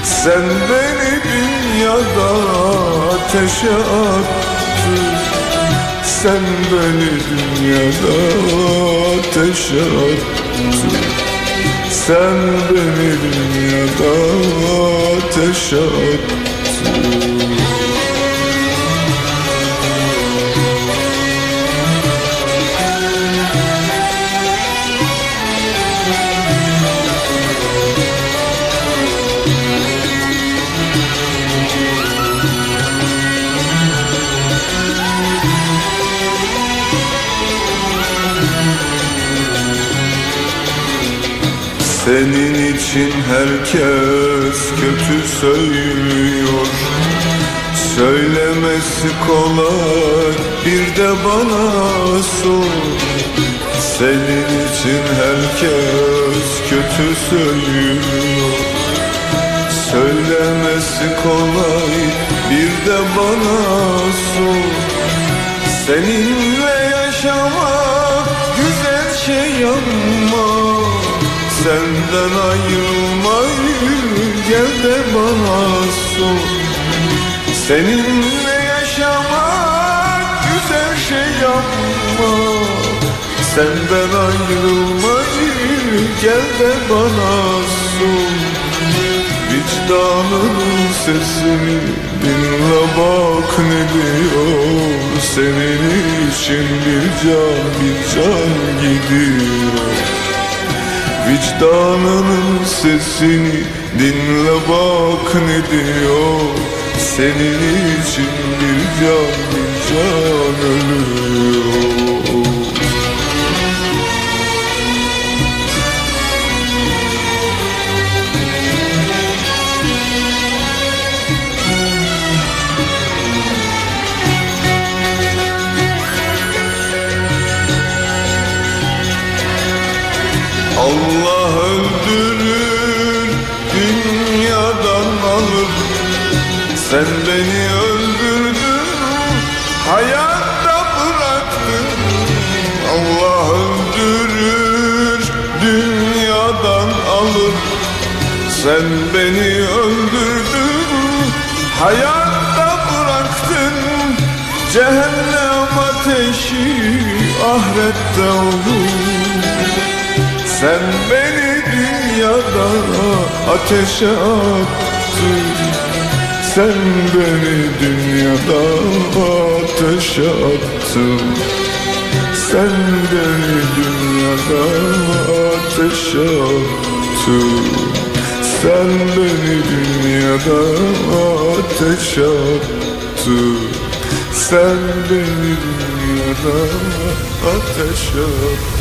Sen beni dünyada ateşe attın. Sen beni dünyada ateşe attın. Sen beni dünyada ateşe attın Senin için herkes kötü söylüyor. Söylemesi kolay bir de bana sor. Senin için herkes kötü söylüyor. Söylemesi kolay bir de bana sor. Seninle yaşamak güzel şey ama Senden ayrılmayı gel de bana sor Seninle yaşamak güzel şey ama Senden ayrılmayı gel de bana sor Vicdanın sesini dinle bak ne diyor. Senin için bir can bir can gidiyor Vicdanının sesini dinle bak ne diyor. Senin için bir can bir can ölüyor Allah öldürür dünyadan alıp Sen beni öldürdün hayatta bıraktın. Allah öldürür dünyadan alıp Sen beni öldürdün hayatta bıraktın. Cehennem ateşi ahirette olur sen beni dünyada ateşe attın. Sen beni dünyada ateşe attın. Sen beni dünyada ateşe attın. Sen beni dünyada ateşe attın. Sen beni dünyada ateşe attın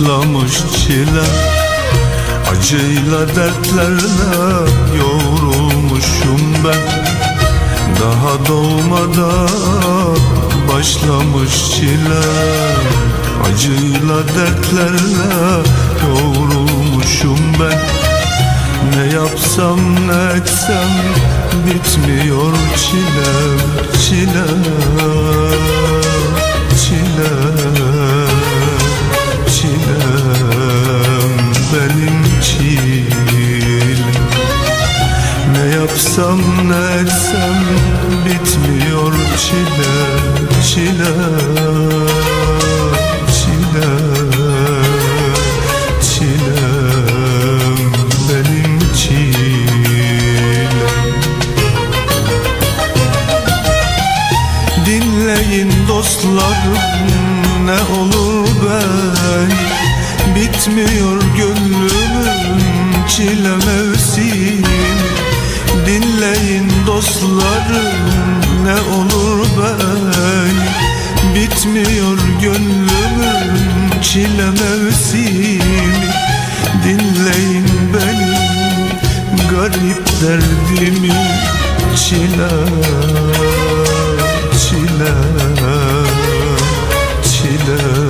başlamış çile. Acıyla dertlerle yoğrulmuşum ben. Daha doğmadan başlamış çile. Acıyla dertlerle yoğrulmuşum ben. Ne yapsam ne etsem bitmiyor çile çile çile çilem benim çilem yapsam ne etsem bitmiyor çile çile çile benim çilem Dinleyin dostlarım ne olur ben. Bitmiyor gönlümün çile mevsim. Dinleyin dostlarım ne olur ben. Bitmiyor gönlümün çile mevsimi Dinleyin beni garip derdimi çile çile çilem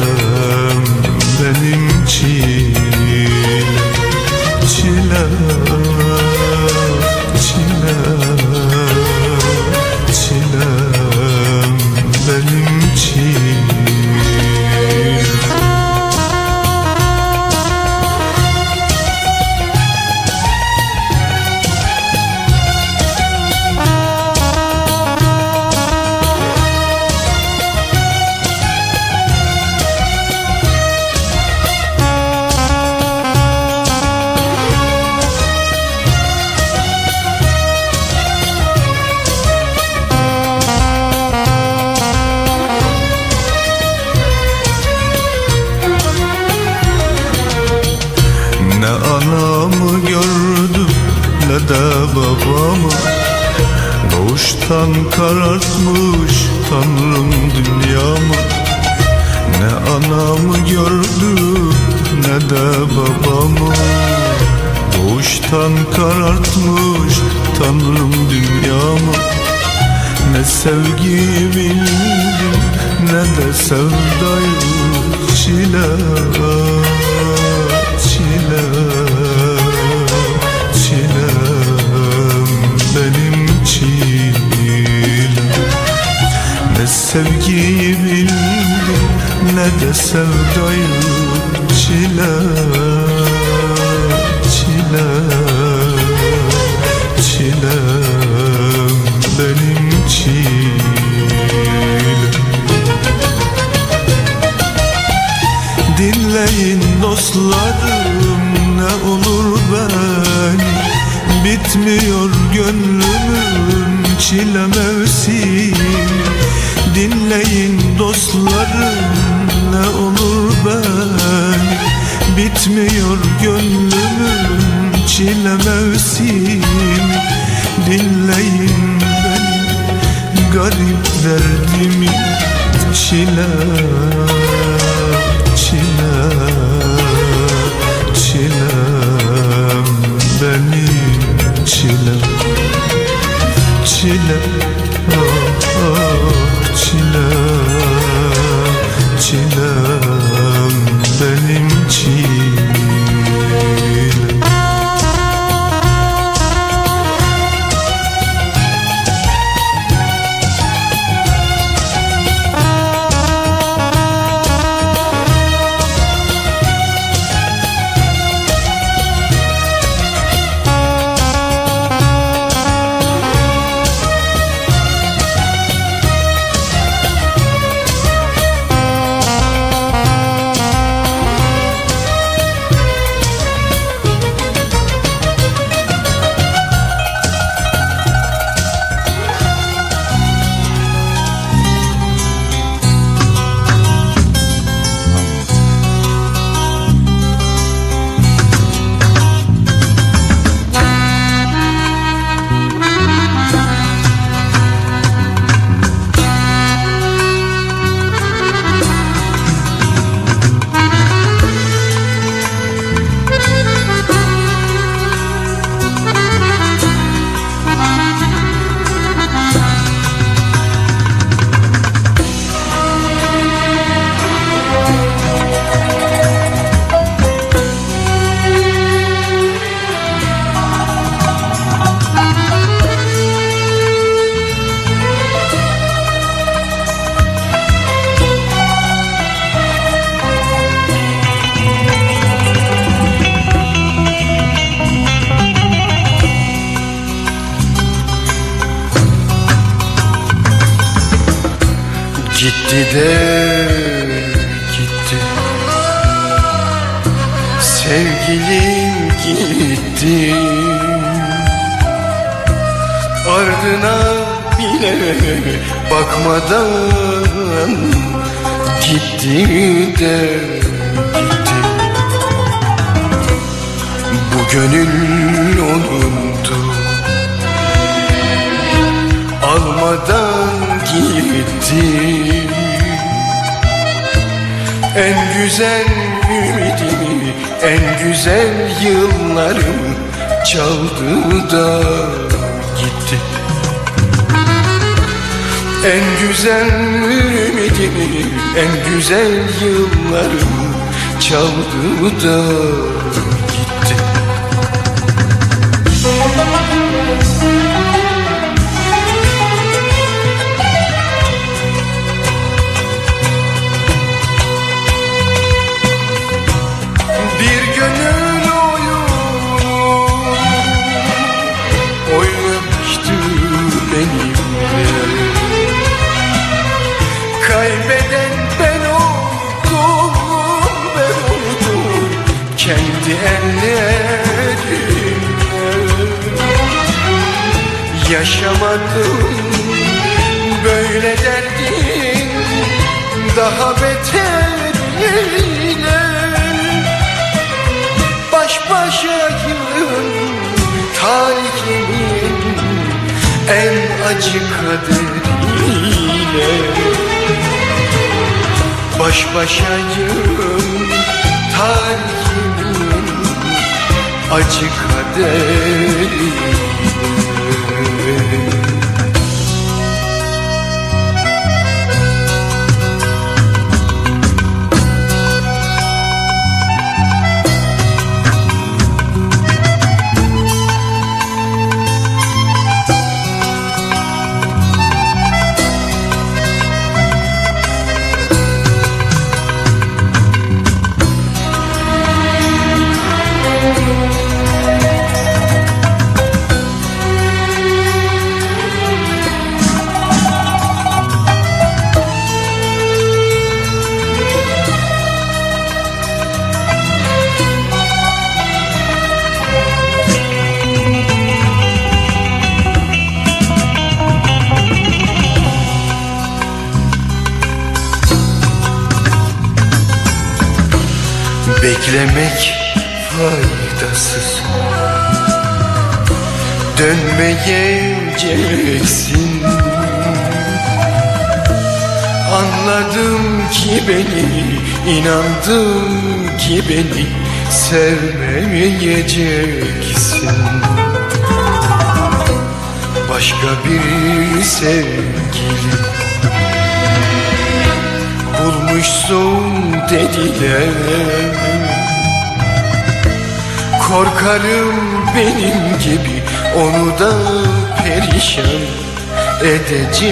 Doğuştan karartmış Tanrım dünyamı. Ne anamı gördüm ne de babamı. Doğuştan karartmış Tanrım dünyamı. Ne sevgi bildim ne de sevdayı çile çile çilem benim çilem sevgiyi ne de sevdayı çile Yaşamadım. Böyle derdin daha beteriyle Baş başayım tarihimin en acı kaderiyle. Baş başayım tarihimin acı kaderiyle Yeah. Beklemek faydasız. Dönmeyeceksin Anladım ki beni inandım ki beni Sevmeyeceksin. Başka bir sevgili bulmuşsun dediler Korkarım benim gibi onu da perişan edeceksin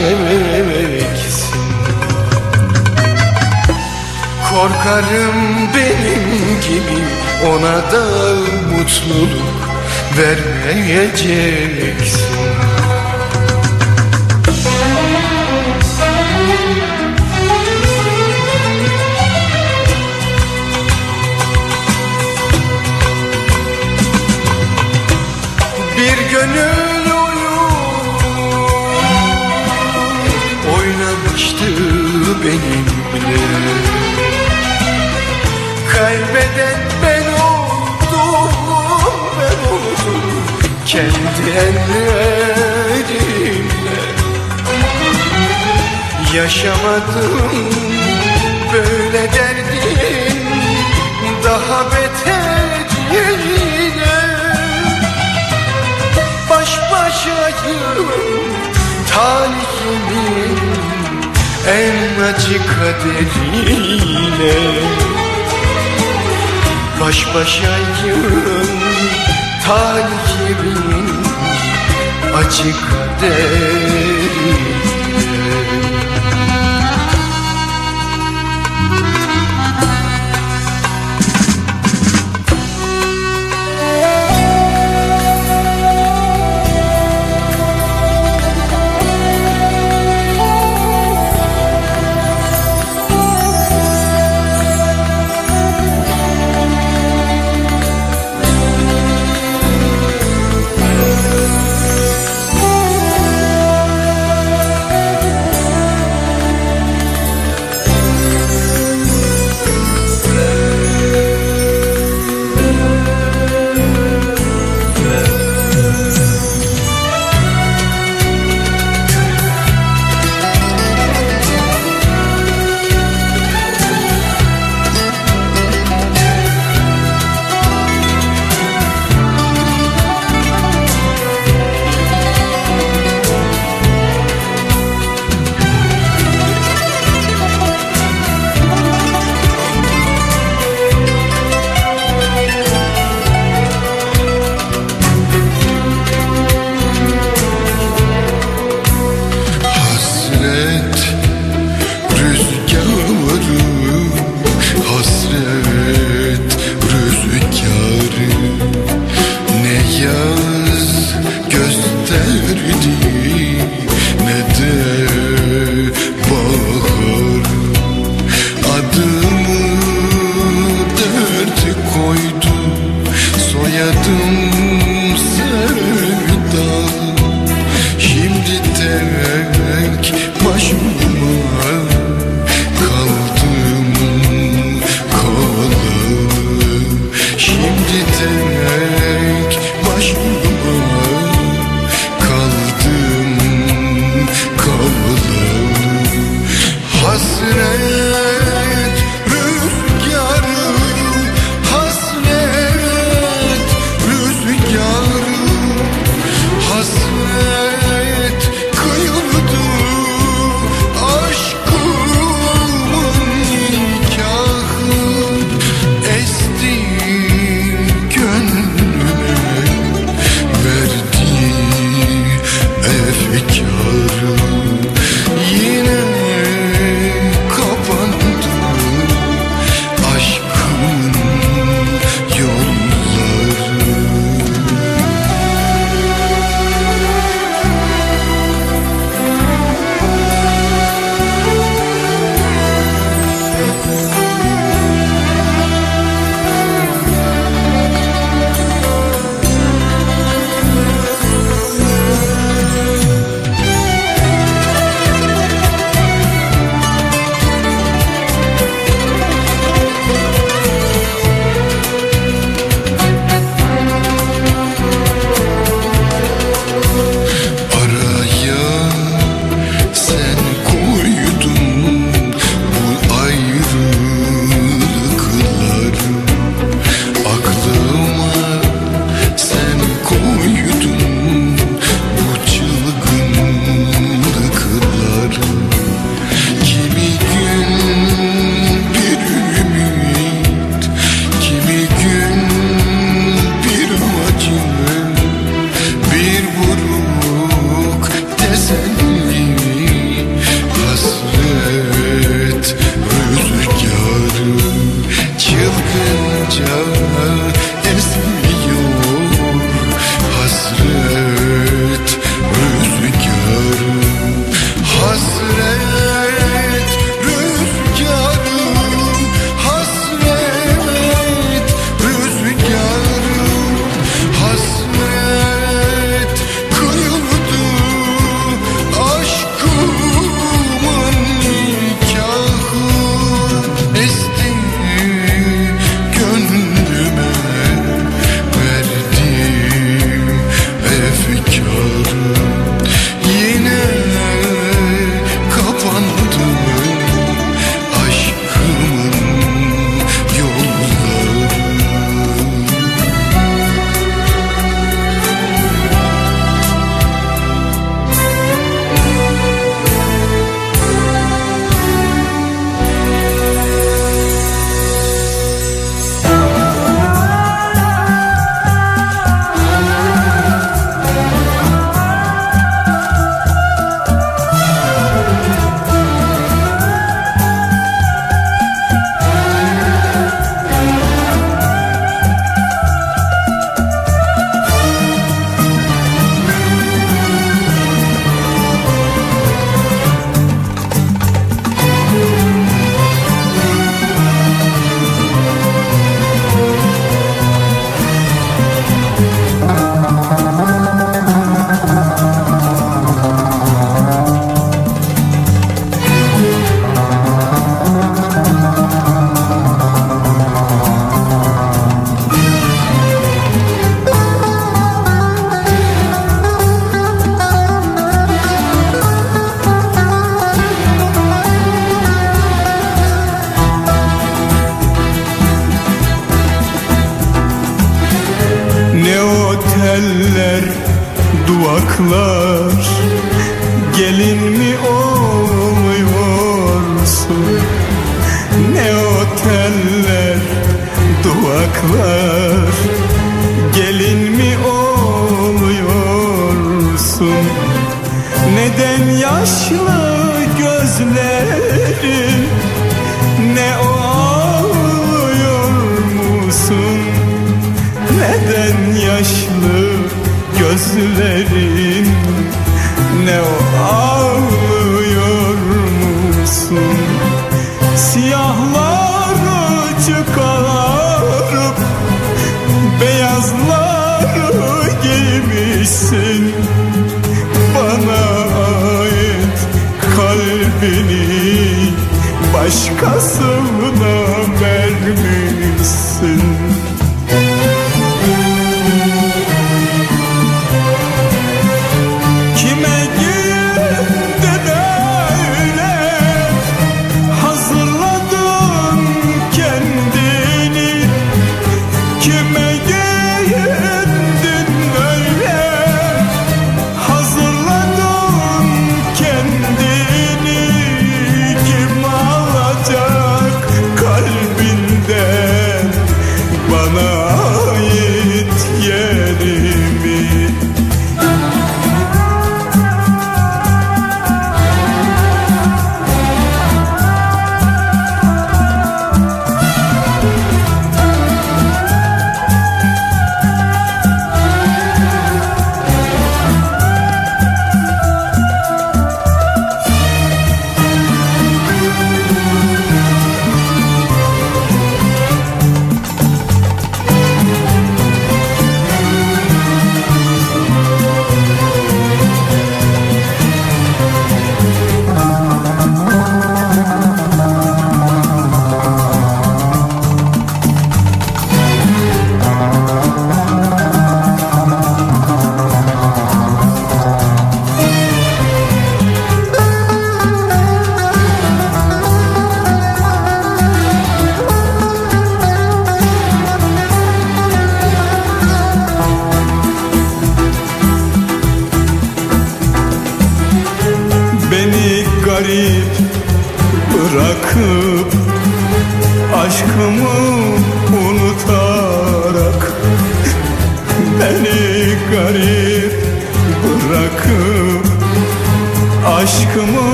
Korkarım benim gibi ona da mutluluk vermeyeceksin benimle Kaybeden ben oldum, ben oldum. Kendi ellerimle. Yaşamadım böyle derdin daha beteriyle en acı kaderiyle Baş başayım talihimin acı kaderiyle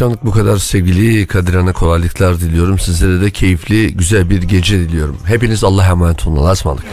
akşamlık bu kadar sevgili Kadir Han'a kolaylıklar diliyorum. Sizlere de keyifli, güzel bir gece diliyorum. Hepiniz Allah'a emanet olun. Allah'a ısmarladık.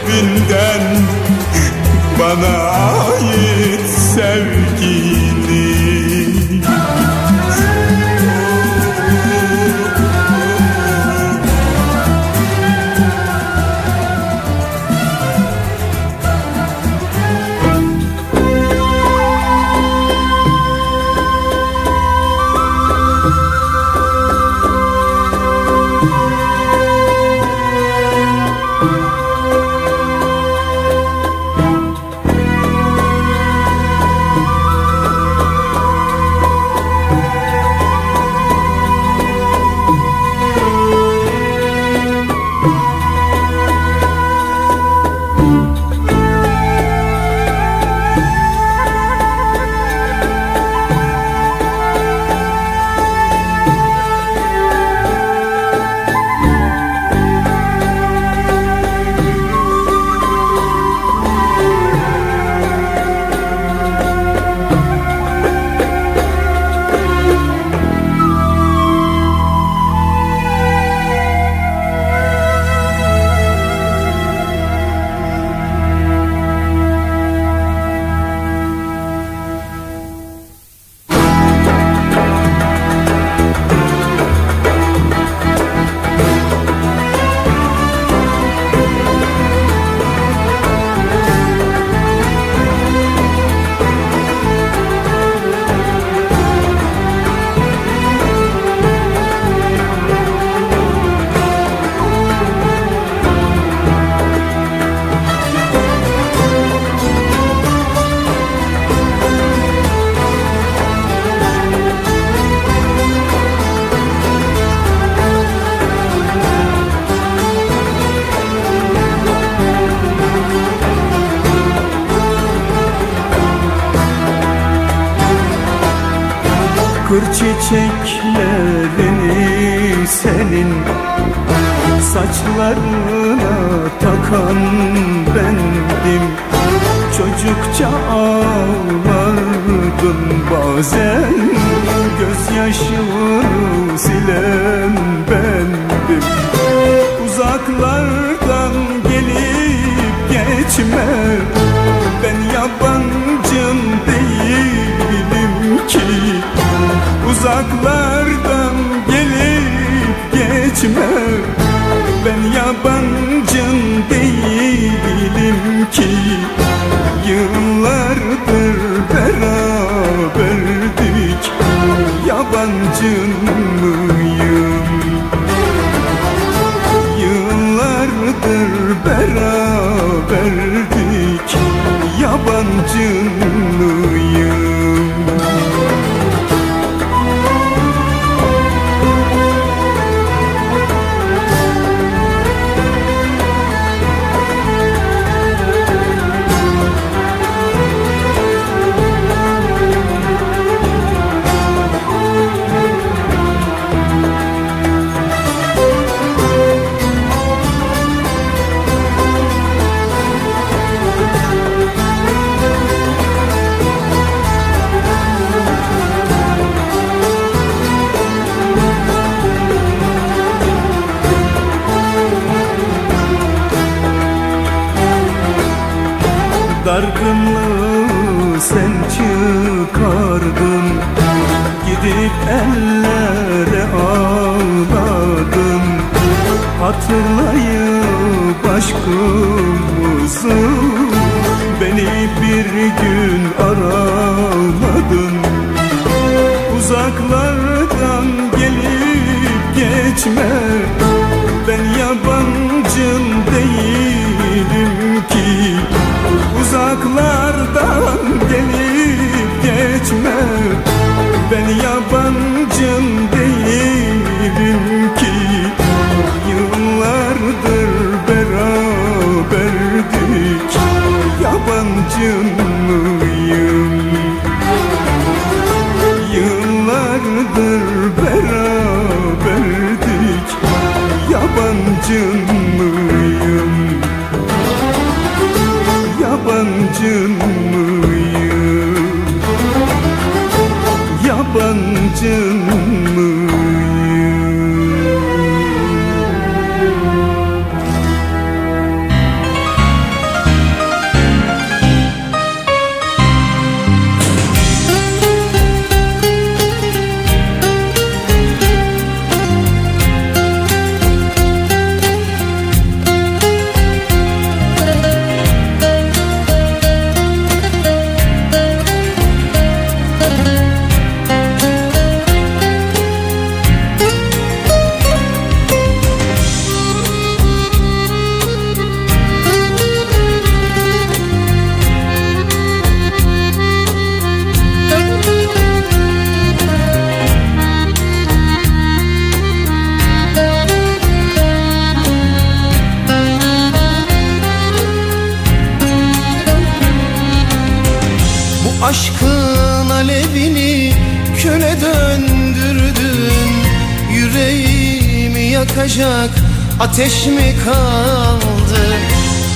Ateş mi kaldı?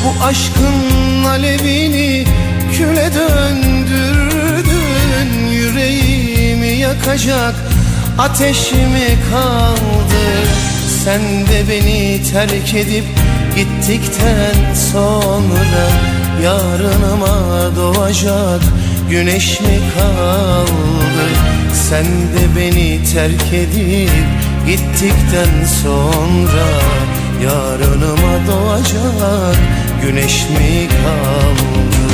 Bu aşkın alevini köle döndürdün Yüreğimi yakacak ateş mi kaldı? Sen de beni terk edip gittikten sonra Yarınıma doğacak güneş mi kaldı? Sen de beni terk edip gittikten sonra Yarınıma doğacak güneş mi kaldı?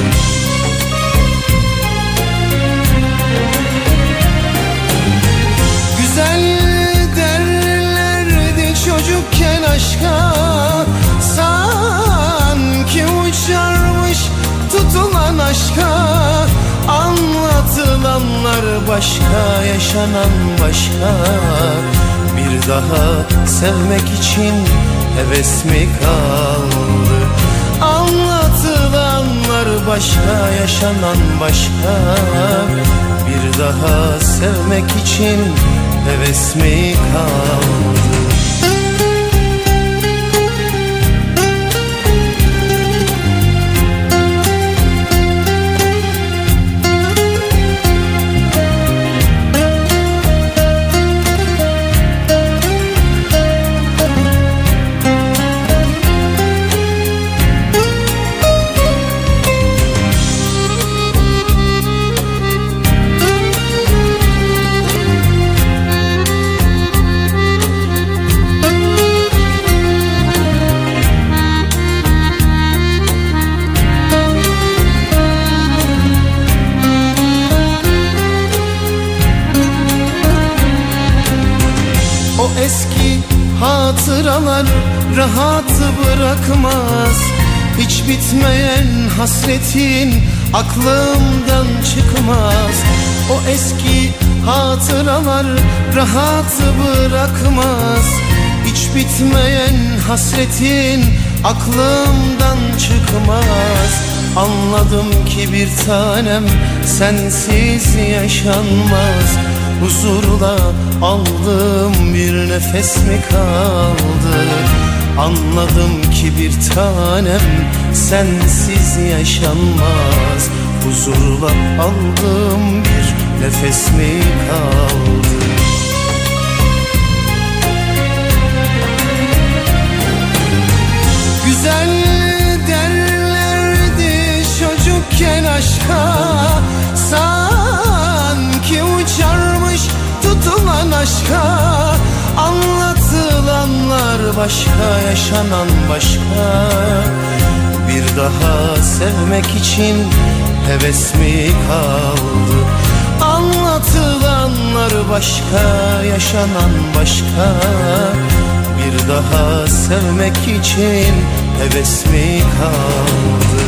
Güzel derlerdi çocukken aşka. Sanki uçarmış tutulan aşka. Anlatılanlar başka, yaşanan başka. Bir daha sevmek için heves mi kaldı? Anlatılanlar başka, yaşanan başka. Bir daha sevmek için heves mi kaldı hatıralar rahat bırakmaz. Hiç bitmeyen hasretin aklımdan çıkmaz. O eski hatıralar rahat bırakmaz. Hiç bitmeyen hasretin aklımdan çıkmaz. Anladım ki bir tanem sensiz yaşanmaz. Huzurla aldığım bir nefes mi kaldı? Anladım ki bir tanem sensiz yaşanmaz. Huzurla aldığım bir nefes mi kaldı? Güzel derlerdi çocukken aşka. Sanki uçarmış tutulan aşka Anlatılanlar başka yaşanan başka. Bir daha sevmek için heves mi kaldı? Anlatılanlar başka yaşanan başka. Bir daha sevmek için heves mi kaldı